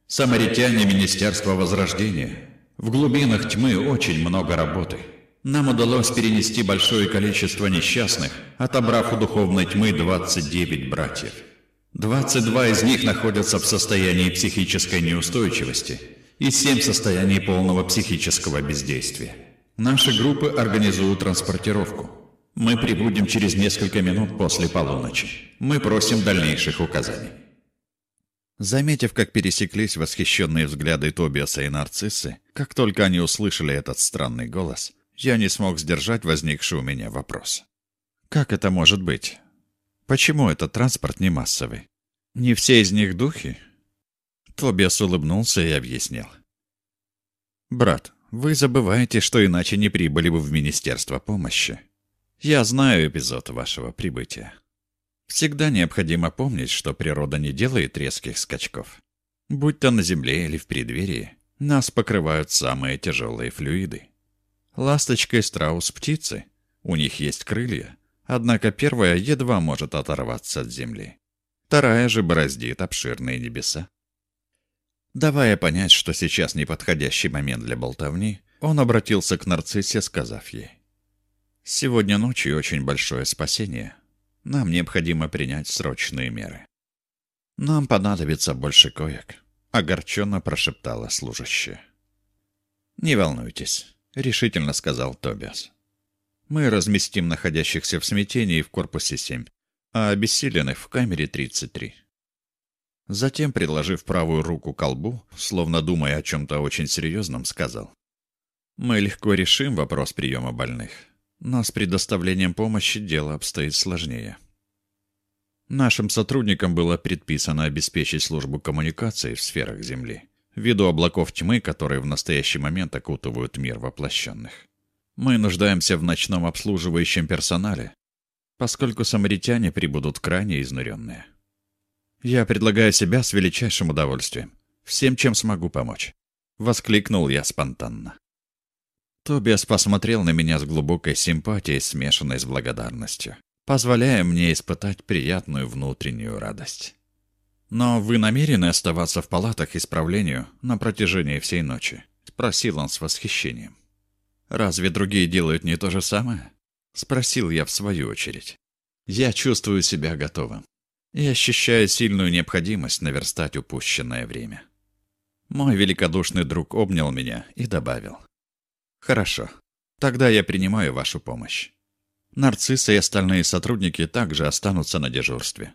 Самаритяне Министерства Возрождения! В глубинах тьмы очень много работы. Нам удалось перенести большое количество несчастных, отобрав у духовной тьмы 29 братьев. 22 из них находятся в состоянии психической неустойчивости и 7 в состоянии полного психического бездействия. Наши группы организуют транспортировку. Мы прибудем через несколько минут после полуночи. Мы просим дальнейших указаний. Заметив, как пересеклись восхищенные взгляды Тобиаса и Нарциссы, как только они услышали этот странный голос, я не смог сдержать возникший у меня вопрос. Как это может быть? Почему этот транспорт не массовый? Не все из них духи? Тобиас улыбнулся и объяснил. «Брат, вы забываете, что иначе не прибыли бы в Министерство помощи. Я знаю эпизод вашего прибытия. Всегда необходимо помнить, что природа не делает резких скачков. Будь то на земле или в преддверии, нас покрывают самые тяжелые флюиды. Ласточка и страус – птицы. У них есть крылья, Однако первая едва может оторваться от земли. Вторая же бороздит обширные небеса. Давая понять, что сейчас неподходящий момент для болтовни, он обратился к нарциссе, сказав ей. «Сегодня ночью очень большое спасение. Нам необходимо принять срочные меры». «Нам понадобится больше коек», — огорченно прошептала служащая. «Не волнуйтесь», — решительно сказал Тобиас. «Мы разместим находящихся в смятении в корпусе 7, а обессиленных в камере 33». Затем, предложив правую руку к колбу, словно думая о чем-то очень серьезном, сказал. «Мы легко решим вопрос приема больных, но с предоставлением помощи дело обстоит сложнее». Нашим сотрудникам было предписано обеспечить службу коммуникации в сферах Земли, ввиду облаков тьмы, которые в настоящий момент окутывают мир воплощенных. Мы нуждаемся в ночном обслуживающем персонале, поскольку самаритяне прибудут крайне изнуренные. Я предлагаю себя с величайшим удовольствием. Всем, чем смогу помочь. Воскликнул я спонтанно. Тобиас посмотрел на меня с глубокой симпатией, смешанной с благодарностью позволяя мне испытать приятную внутреннюю радость. «Но вы намерены оставаться в палатах исправлению на протяжении всей ночи?» — спросил он с восхищением. «Разве другие делают не то же самое?» — спросил я в свою очередь. «Я чувствую себя готовым и ощущаю сильную необходимость наверстать упущенное время». Мой великодушный друг обнял меня и добавил. «Хорошо, тогда я принимаю вашу помощь. Нарцисса и остальные сотрудники также останутся на дежурстве.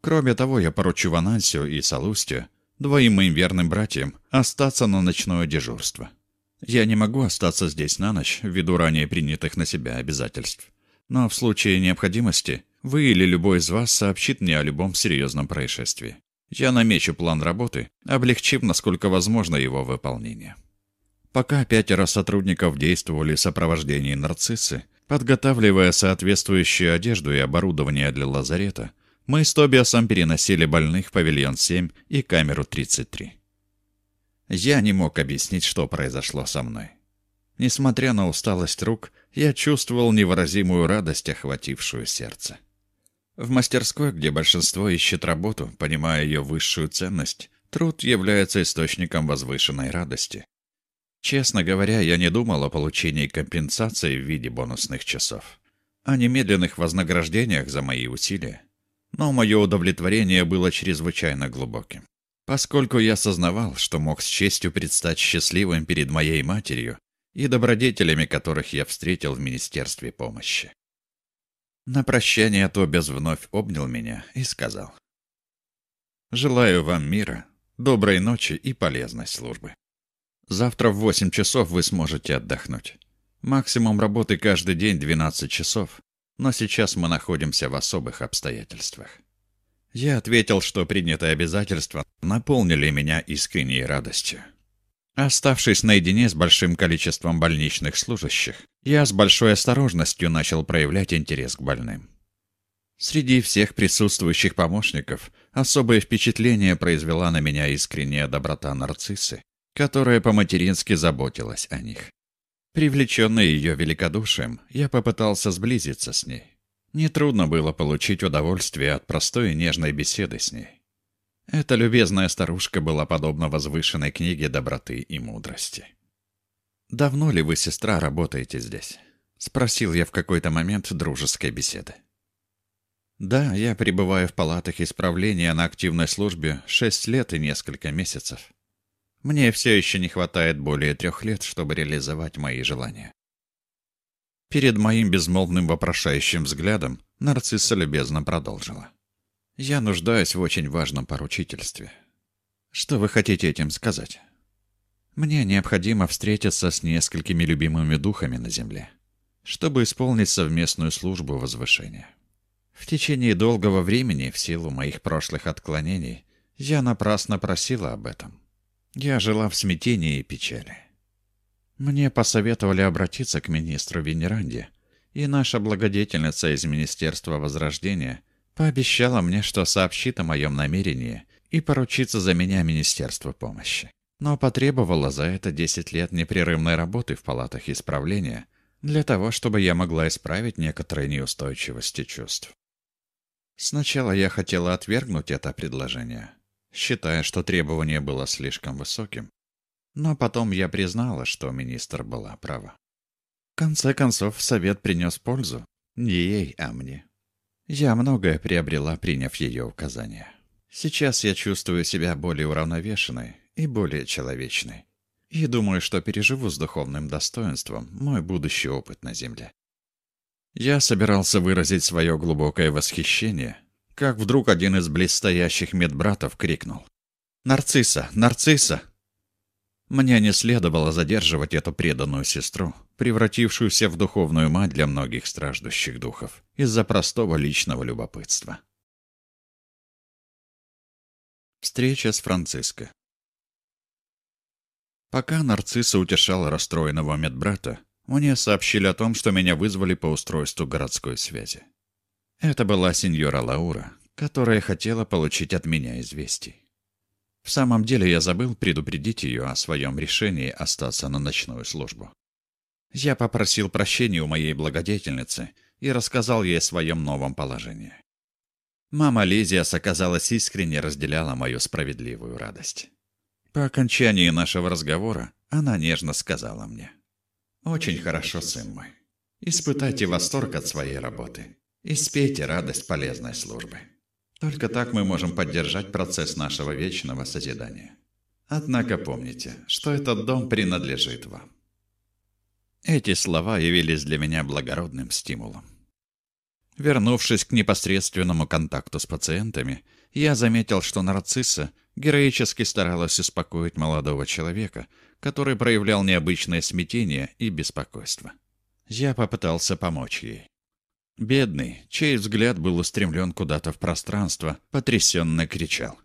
Кроме того, я поручу Ванансию и Салустию, двоим моим верным братьям, остаться на ночное дежурство. Я не могу остаться здесь на ночь ввиду ранее принятых на себя обязательств. Но в случае необходимости вы или любой из вас сообщит мне о любом серьезном происшествии. Я намечу план работы, облегчив, насколько возможно, его выполнение. Пока пятеро сотрудников действовали в сопровождении нарциссы, Подготавливая соответствующую одежду и оборудование для лазарета, мы с Тобиасом переносили больных в павильон 7 и камеру 33. Я не мог объяснить, что произошло со мной. Несмотря на усталость рук, я чувствовал невыразимую радость, охватившую сердце. В мастерской, где большинство ищет работу, понимая ее высшую ценность, труд является источником возвышенной радости. Честно говоря, я не думал о получении компенсации в виде бонусных часов, о немедленных вознаграждениях за мои усилия. Но мое удовлетворение было чрезвычайно глубоким, поскольку я осознавал, что мог с честью предстать счастливым перед моей матерью и добродетелями, которых я встретил в Министерстве помощи. На прощание Тобес вновь обнял меня и сказал. «Желаю вам мира, доброй ночи и полезной службы». Завтра в 8 часов вы сможете отдохнуть. Максимум работы каждый день 12 часов, но сейчас мы находимся в особых обстоятельствах. Я ответил, что принятые обязательства наполнили меня искренней радостью. Оставшись наедине с большим количеством больничных служащих, я с большой осторожностью начал проявлять интерес к больным. Среди всех присутствующих помощников особое впечатление произвела на меня искренняя доброта нарциссы, которая по-матерински заботилась о них. Привлеченный ее великодушием, я попытался сблизиться с ней. Нетрудно было получить удовольствие от простой и нежной беседы с ней. Эта любезная старушка была подобна возвышенной книге доброты и мудрости. «Давно ли вы, сестра, работаете здесь?» — спросил я в какой-то момент дружеской беседы. «Да, я пребываю в палатах исправления на активной службе шесть лет и несколько месяцев. Мне все еще не хватает более трех лет, чтобы реализовать мои желания. Перед моим безмолвным вопрошающим взглядом нарцисса любезно продолжила. «Я нуждаюсь в очень важном поручительстве. Что вы хотите этим сказать? Мне необходимо встретиться с несколькими любимыми духами на земле, чтобы исполнить совместную службу возвышения. В течение долгого времени, в силу моих прошлых отклонений, я напрасно просила об этом. Я жила в смятении и печали. Мне посоветовали обратиться к министру Венеранде, и наша благодетельница из Министерства Возрождения пообещала мне, что сообщит о моем намерении и поручится за меня Министерство помощи. Но потребовала за это 10 лет непрерывной работы в палатах исправления для того, чтобы я могла исправить некоторые неустойчивости чувств. Сначала я хотела отвергнуть это предложение, считая, что требование было слишком высоким. Но потом я признала, что министр была права. В конце концов, совет принес пользу. Не ей, а мне. Я многое приобрела, приняв ее указания. Сейчас я чувствую себя более уравновешенной и более человечной. И думаю, что переживу с духовным достоинством мой будущий опыт на Земле. Я собирался выразить свое глубокое восхищение, как вдруг один из близстоящих медбратов крикнул. «Нарцисса! Нарцисса!» Мне не следовало задерживать эту преданную сестру, превратившуюся в духовную мать для многих страждущих духов, из-за простого личного любопытства. Встреча с Франциско Пока нарцисса утешала расстроенного медбрата, мне сообщили о том, что меня вызвали по устройству городской связи. Это была сеньора Лаура, которая хотела получить от меня известий. В самом деле я забыл предупредить ее о своем решении остаться на ночную службу. Я попросил прощения у моей благодетельницы и рассказал ей о своем новом положении. Мама Лизиас, оказалось, искренне разделяла мою справедливую радость. По окончании нашего разговора она нежно сказала мне. «Очень хорошо, сын мой. Испытайте восторг от своей работы. И спейте радость полезной службы». Только так мы можем поддержать процесс нашего вечного созидания. Однако помните, что этот дом принадлежит вам. Эти слова явились для меня благородным стимулом. Вернувшись к непосредственному контакту с пациентами, я заметил, что нарцисса героически старалась успокоить молодого человека, который проявлял необычное смятение и беспокойство. Я попытался помочь ей. Бедный, чей взгляд был устремлен куда-то в пространство, потрясенно кричал.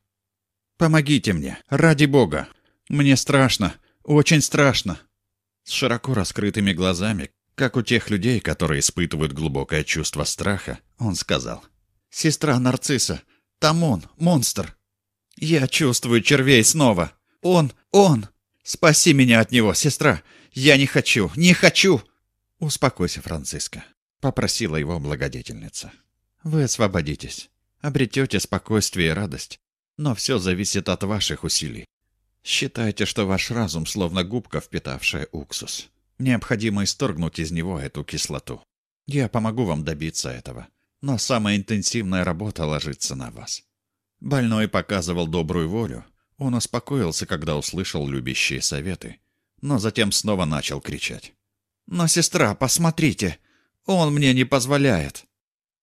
«Помогите мне! Ради бога! Мне страшно! Очень страшно!» С широко раскрытыми глазами, как у тех людей, которые испытывают глубокое чувство страха, он сказал. «Сестра Нарцисса! Там он, монстр! Я чувствую червей снова! Он, он! Спаси меня от него, сестра! Я не хочу, не хочу!» «Успокойся, Франциска. — попросила его благодетельница. «Вы освободитесь, обретете спокойствие и радость, но все зависит от ваших усилий. Считайте, что ваш разум словно губка, впитавшая уксус. Необходимо исторгнуть из него эту кислоту. Я помогу вам добиться этого, но самая интенсивная работа ложится на вас». Больной показывал добрую волю. Он успокоился, когда услышал любящие советы, но затем снова начал кричать. «Но, сестра, посмотрите!» Он мне не позволяет.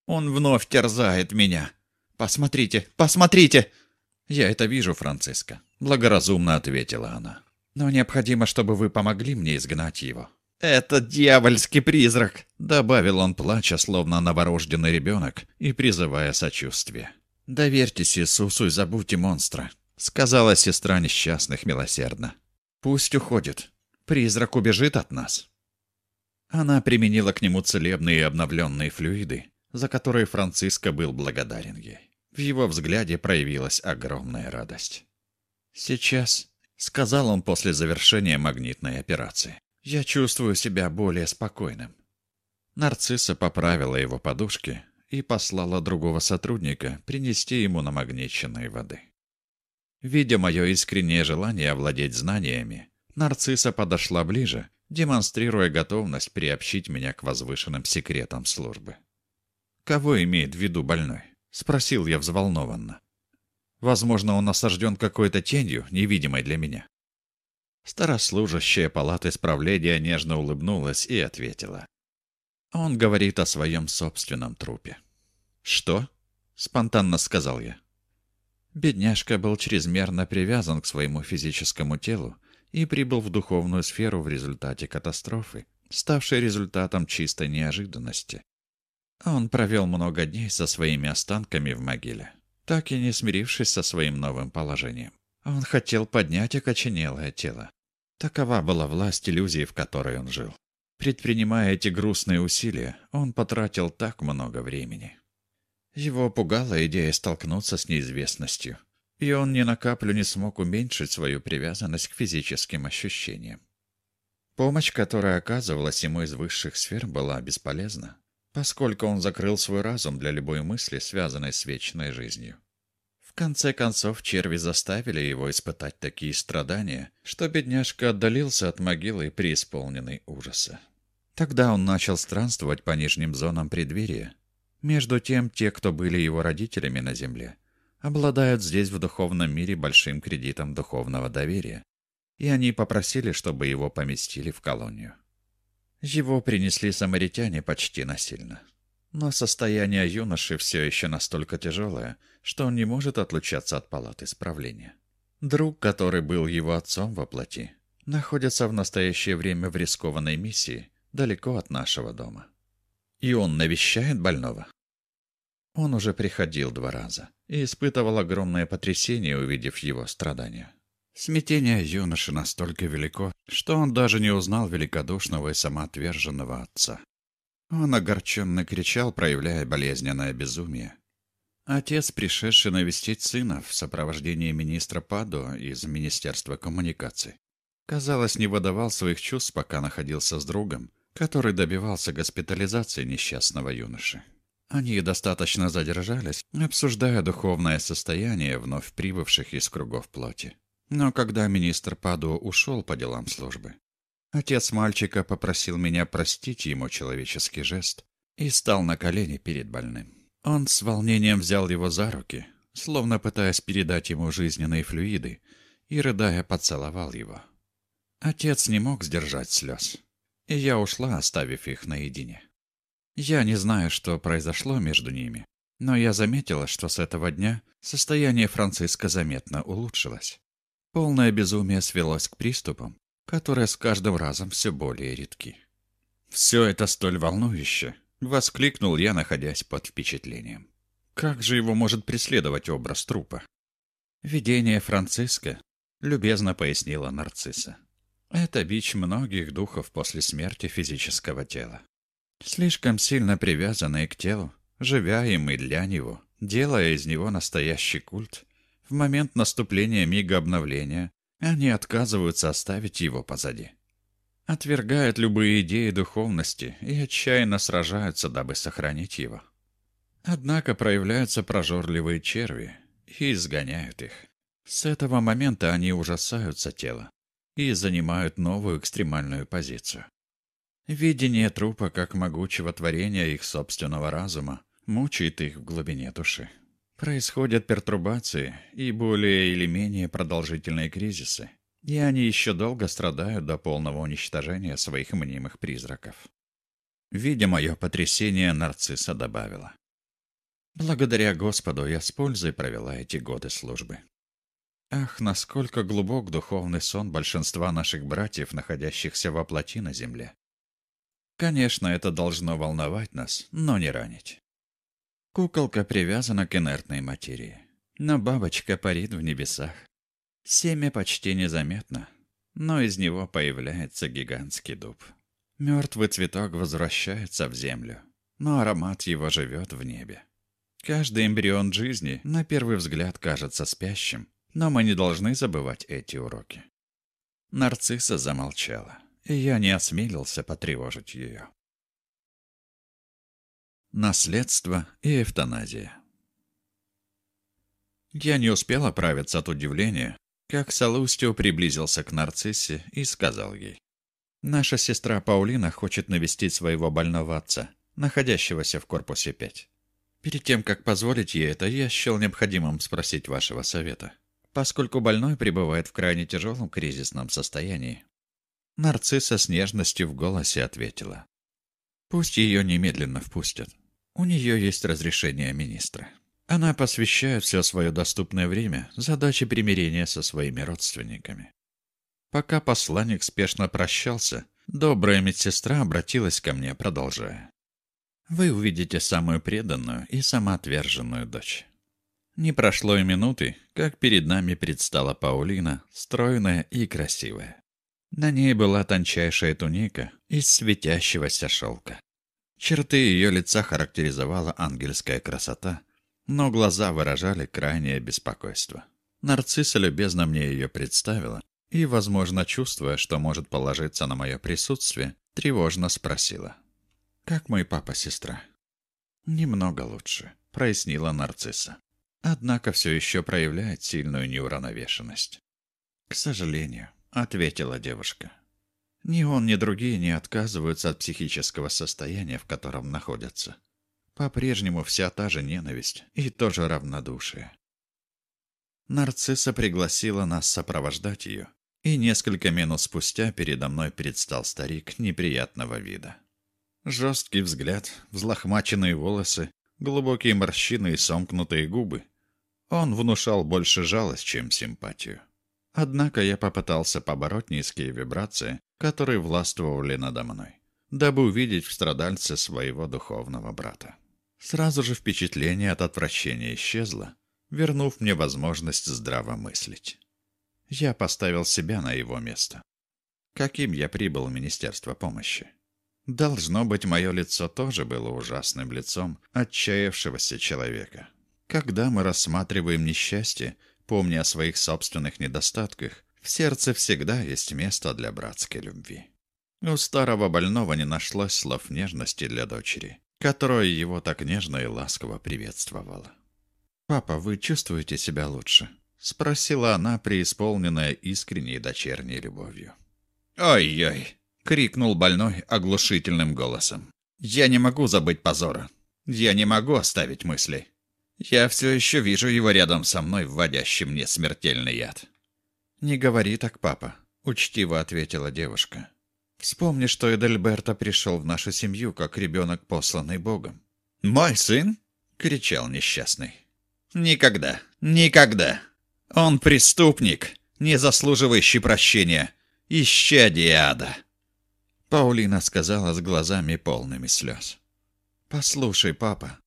Он вновь терзает меня. Посмотрите, посмотрите!» «Я это вижу, Франциска», — благоразумно ответила она. «Но необходимо, чтобы вы помогли мне изгнать его». «Это дьявольский призрак!» — добавил он, плача, словно новорожденный ребенок, и призывая сочувствие. «Доверьтесь Иисусу и забудьте монстра», — сказала сестра несчастных милосердно. «Пусть уходит. Призрак убежит от нас». Она применила к нему целебные обновленные флюиды, за которые Франциско был благодарен ей. В его взгляде проявилась огромная радость. «Сейчас», — сказал он после завершения магнитной операции, — «я чувствую себя более спокойным». Нарцисса поправила его подушки и послала другого сотрудника принести ему намагниченной воды. Видя мое искреннее желание овладеть знаниями, Нарцисса подошла ближе демонстрируя готовность приобщить меня к возвышенным секретам службы. «Кого имеет в виду больной?» — спросил я взволнованно. «Возможно, он осажден какой-то тенью, невидимой для меня». Старослужащая палаты справления нежно улыбнулась и ответила. «Он говорит о своем собственном трупе». «Что?» — спонтанно сказал я. Бедняжка был чрезмерно привязан к своему физическому телу и прибыл в духовную сферу в результате катастрофы, ставшей результатом чистой неожиданности. Он провел много дней со своими останками в могиле, так и не смирившись со своим новым положением. Он хотел поднять окоченелое тело. Такова была власть иллюзии, в которой он жил. Предпринимая эти грустные усилия, он потратил так много времени. Его пугала идея столкнуться с неизвестностью, и он ни на каплю не смог уменьшить свою привязанность к физическим ощущениям. Помощь, которая оказывалась ему из высших сфер, была бесполезна, поскольку он закрыл свой разум для любой мысли, связанной с вечной жизнью. В конце концов, черви заставили его испытать такие страдания, что бедняжка отдалился от могилы преисполненный ужаса. Тогда он начал странствовать по нижним зонам преддверия. Между тем, те, кто были его родителями на земле, обладают здесь в духовном мире большим кредитом духовного доверия. и они попросили, чтобы его поместили в колонию. Его принесли самаритяне почти насильно. Но состояние юноши все еще настолько тяжелое, что он не может отлучаться от палаты исправления. Друг, который был его отцом во плоти, находится в настоящее время в рискованной миссии далеко от нашего дома. И он навещает больного. Он уже приходил два раза и испытывал огромное потрясение, увидев его страдания. Смятение юноши настолько велико, что он даже не узнал великодушного и самоотверженного отца. Он огорченно кричал, проявляя болезненное безумие. Отец, пришедший навестить сына в сопровождении министра Падо из Министерства коммуникаций, казалось, не выдавал своих чувств, пока находился с другом, который добивался госпитализации несчастного юноши. Они достаточно задержались, обсуждая духовное состояние вновь прибывших из кругов плоти. Но когда министр Падо ушел по делам службы, отец мальчика попросил меня простить ему человеческий жест и стал на колени перед больным. Он с волнением взял его за руки, словно пытаясь передать ему жизненные флюиды, и, рыдая, поцеловал его. Отец не мог сдержать слез, и я ушла, оставив их наедине. Я не знаю, что произошло между ними, но я заметила, что с этого дня состояние Франциска заметно улучшилось. Полное безумие свелось к приступам, которые с каждым разом все более редки. «Все это столь волнующе!» — воскликнул я, находясь под впечатлением. «Как же его может преследовать образ трупа?» «Видение Франциска», — любезно пояснила нарцисса. «Это бич многих духов после смерти физического тела. Слишком сильно привязанные к телу, живя им и для него, делая из него настоящий культ, в момент наступления мига обновления они отказываются оставить его позади. Отвергают любые идеи духовности и отчаянно сражаются, дабы сохранить его. Однако проявляются прожорливые черви и изгоняют их. С этого момента они ужасаются тела и занимают новую экстремальную позицию. Видение трупа как могучего творения их собственного разума мучает их в глубине души. Происходят пертурбации и более или менее продолжительные кризисы, и они еще долго страдают до полного уничтожения своих мнимых призраков. Видя мое потрясение, нарцисса добавила. Благодаря Господу я с пользой провела эти годы службы. Ах, насколько глубок духовный сон большинства наших братьев, находящихся во плоти на земле. Конечно, это должно волновать нас, но не ранить. Куколка привязана к инертной материи. Но бабочка парит в небесах. Семя почти незаметно, но из него появляется гигантский дуб. Мертвый цветок возвращается в землю, но аромат его живет в небе. Каждый эмбрион жизни на первый взгляд кажется спящим, но мы не должны забывать эти уроки. Нарцисса замолчала, и я не осмелился потревожить ее. Наследство и эвтаназия. Я не успел оправиться от удивления, как Салустио приблизился к нарциссе и сказал ей. «Наша сестра Паулина хочет навестить своего больного отца, находящегося в корпусе 5. Перед тем, как позволить ей это, я счел необходимым спросить вашего совета, поскольку больной пребывает в крайне тяжелом кризисном состоянии». Нарцисса с нежностью в голосе ответила. Пусть ее немедленно впустят. У нее есть разрешение министра. Она посвящает все свое доступное время задаче примирения со своими родственниками. Пока посланник спешно прощался, добрая медсестра обратилась ко мне, продолжая. «Вы увидите самую преданную и самоотверженную дочь». Не прошло и минуты, как перед нами предстала Паулина, стройная и красивая. На ней была тончайшая туника из светящегося шелка. Черты ее лица характеризовала ангельская красота, но глаза выражали крайнее беспокойство. Нарцисса любезно мне ее представила и, возможно, чувствуя, что может положиться на мое присутствие, тревожно спросила. «Как мой папа-сестра?» «Немного лучше», — прояснила нарцисса. Однако все еще проявляет сильную неуравновешенность. «К сожалению», — ответила девушка. Ни он, ни другие не отказываются от психического состояния, в котором находятся. По-прежнему вся та же ненависть и то же равнодушие. Нарцисса пригласила нас сопровождать ее, И несколько минут спустя передо мной предстал старик неприятного вида. Жесткий взгляд, взлохмаченные волосы, глубокие морщины и сомкнутые губы. Он внушал больше жалость, чем симпатию. Однако я попытался побороть низкие вибрации, которые властвовали надо мной, дабы увидеть в страдальце своего духовного брата. Сразу же впечатление от отвращения исчезло, вернув мне возможность здраво мыслить. Я поставил себя на его место. Каким я прибыл в Министерство помощи? Должно быть, мое лицо тоже было ужасным лицом отчаявшегося человека. Когда мы рассматриваем несчастье, помня о своих собственных недостатках, в сердце всегда есть место для братской любви. У старого больного не нашлось слов нежности для дочери, которая его так нежно и ласково приветствовала. «Папа, вы чувствуете себя лучше?» — спросила она, преисполненная искренней дочерней любовью. «Ой-ой!» — крикнул больной оглушительным голосом. «Я не могу забыть позора. Я не могу оставить мысли. Я все еще вижу его рядом со мной, вводящий мне смертельный яд». «Не говори так, папа», — учтиво ответила девушка. «Вспомни, что Эдельберто пришел в нашу семью, как ребенок, посланный Богом». «Мой сын?» — кричал несчастный. Никогда. Никогда. Он преступник, не заслуживающий прощения. Исчадие ада. Паулина сказала с глазами полными слез. «Послушай, папа,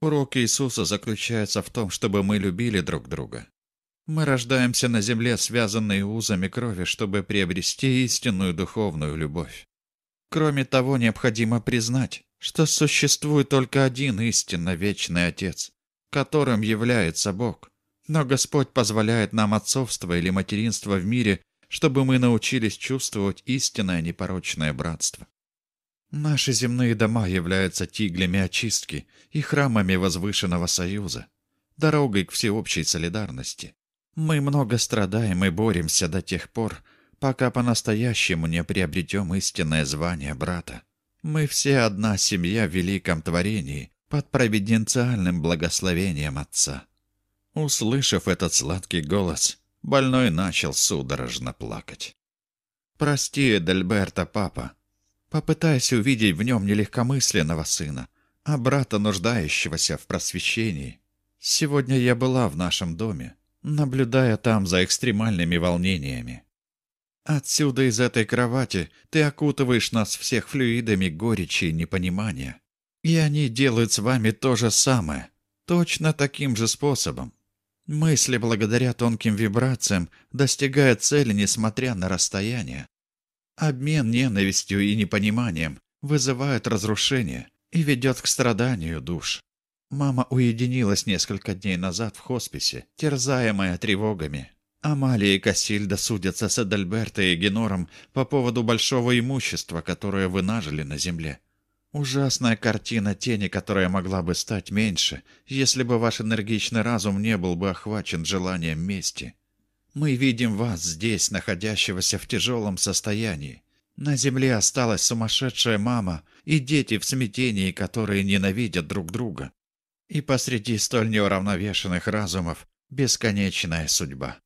урок Иисуса заключается в том, чтобы мы любили друг друга. Мы рождаемся на земле, связанные узами крови, чтобы приобрести истинную духовную любовь. Кроме того, необходимо признать, что существует только один истинно вечный Отец, которым является Бог. Но Господь позволяет нам отцовство или материнство в мире, чтобы мы научились чувствовать истинное непорочное братство. Наши земные дома являются тиглями очистки и храмами возвышенного союза, дорогой к всеобщей солидарности. Мы много страдаем и боремся до тех пор, пока по-настоящему не приобретем истинное звание брата. Мы все одна семья в великом творении, под провиденциальным благословением отца. Услышав этот сладкий голос, больной начал судорожно плакать. «Прости, Эдельберта, папа. Попытайся увидеть в нем не легкомысленного сына, а брата, нуждающегося в просвещении. Сегодня я была в нашем доме, наблюдая там за экстремальными волнениями. Отсюда, из этой кровати, ты окутываешь нас всех флюидами горечи и непонимания. И они делают с вами то же самое, точно таким же способом. Мысли, благодаря тонким вибрациям, достигают цели, несмотря на расстояние. Обмен ненавистью и непониманием вызывает разрушение и ведет к страданию душ. Мама уединилась несколько дней назад в хосписе, терзаемая тревогами. Амалия и Кассильда судятся с Эдальберто и Генором по поводу большого имущества, которое вы нажили на земле. Ужасная картина тени, которая могла бы стать меньше, если бы ваш энергичный разум не был бы охвачен желанием мести. Мы видим вас здесь, находящегося в тяжелом состоянии. На земле осталась сумасшедшая мама и дети в смятении, которые ненавидят друг друга. И посреди столь неуравновешенных разумов бесконечная судьба.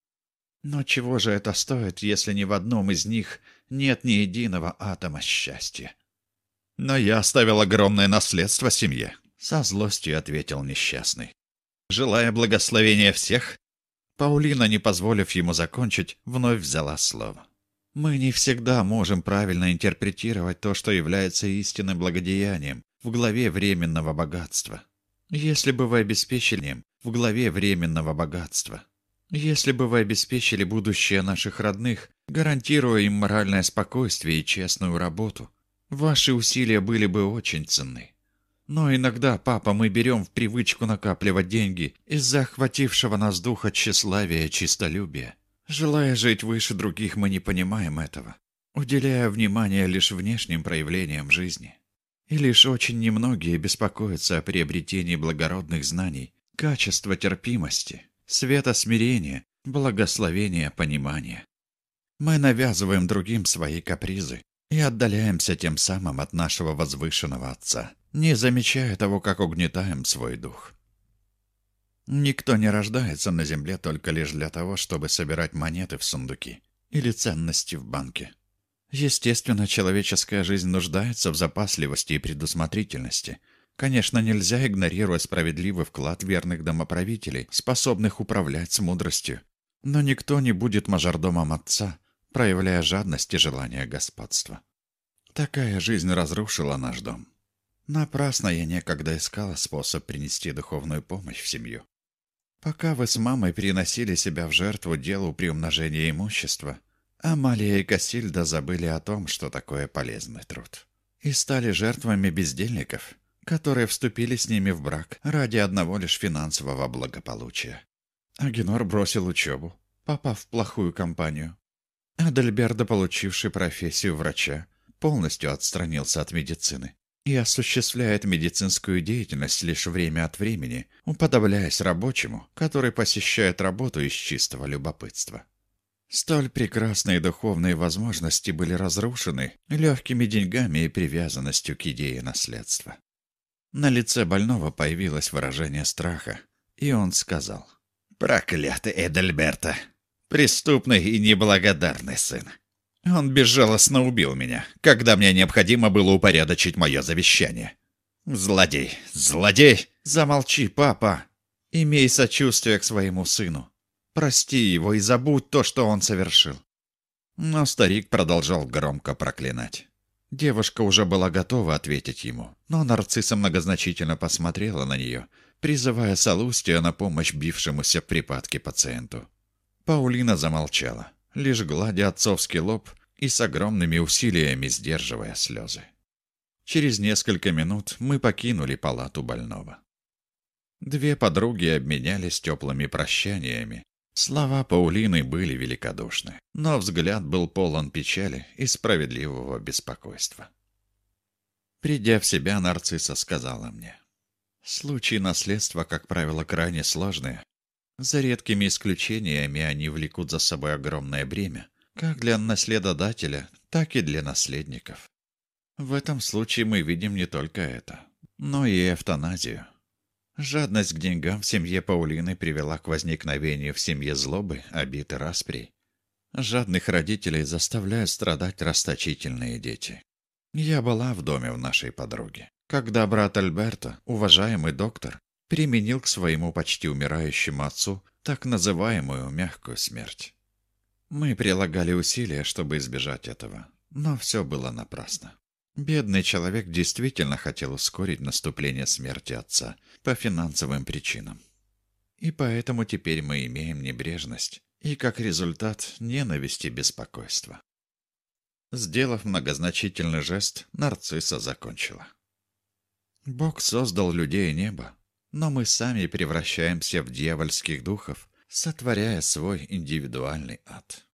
Но чего же это стоит, если ни в одном из них нет ни единого атома счастья? Но я оставил огромное наследство семье, со злостью ответил несчастный. Желая благословения всех, Паулина, не позволив ему закончить, вновь взяла слово. Мы не всегда можем правильно интерпретировать то, что является истинным благодеянием в главе временного богатства. Если бы вы обеспечили в главе временного богатства, если бы вы обеспечили будущее наших родных, гарантируя им моральное спокойствие и честную работу, Ваши усилия были бы очень ценны. Но иногда, папа, мы берем в привычку накапливать деньги из-за охватившего нас духа тщеславия и чистолюбия. Желая жить выше других, мы не понимаем этого, уделяя внимание лишь внешним проявлениям жизни. И лишь очень немногие беспокоятся о приобретении благородных знаний, качества терпимости, света смирения, благословения понимания. Мы навязываем другим свои капризы, и отдаляемся тем самым от нашего возвышенного Отца, не замечая того, как угнетаем свой дух. Никто не рождается на земле только лишь для того, чтобы собирать монеты в сундуки. или ценности в банке. Естественно, человеческая жизнь нуждается в запасливости и предусмотрительности. Конечно, нельзя игнорировать справедливый вклад верных домоправителей, способных управлять с мудростью. Но никто не будет мажордомом отца, проявляя жадность и желание господства. Такая жизнь разрушила наш дом. Напрасно я некогда искала способ принести духовную помощь в семью. Пока вы с мамой приносили себя в жертву делу приумножения имущества, Амалия и Кассильда забыли о том, что такое полезный труд. И стали жертвами бездельников, которые вступили с ними в брак ради одного лишь финансового благополучия. Агенор бросил учебу, попав в плохую компанию. Адальбердо, получивший профессию врача, полностью отстранился от медицины и осуществляет медицинскую деятельность лишь время от времени, уподобляясь рабочему, который посещает работу из чистого любопытства. Столь прекрасные духовные возможности были разрушены легкими деньгами и привязанностью к идее наследства. На лице больного появилось выражение страха, и он сказал, «Проклятый Эдельберта! Преступный и неблагодарный сын! Он безжалостно убил меня, когда мне необходимо было упорядочить мое завещание. Злодей! Злодей! Замолчи, папа! Имей сочувствие к своему сыну. Прости его и забудь то, что он совершил. Но старик продолжал громко проклинать. Девушка уже была готова ответить ему, но нарцисса многозначительно посмотрела на нее, призывая Салустия на помощь бившемуся в припадке пациенту. Паулина замолчала, лишь гладя отцовский лоб и с огромными усилиями сдерживая слезы. Через несколько минут мы покинули палату больного. Две подруги обменялись теплыми прощаниями, Слова Паулины были великодушны, но взгляд был полон печали и справедливого беспокойства. Придя в себя, нарцисса сказала мне. Случаи наследства, как правило, крайне сложные. За редкими исключениями они влекут за собой огромное бремя, как для наследодателя, так и для наследников. В этом случае мы видим не только это, но и эвтаназию. Жадность к деньгам в семье Паулины привела к возникновению в семье злобы, обид и распри. Жадных родителей заставляют страдать расточительные дети. Я была в доме в нашей подруги, когда брат Альберто, уважаемый доктор, применил к своему почти умирающему отцу так называемую мягкую смерть. Мы прилагали усилия, чтобы избежать этого, но все было напрасно. Бедный человек действительно хотел ускорить наступление смерти отца по финансовым причинам. И поэтому теперь мы имеем небрежность и, как результат, ненависть и беспокойство. Сделав многозначительный жест, нарцисса закончила. Бог создал людей и небо, но мы сами превращаемся в дьявольских духов, сотворяя свой индивидуальный ад.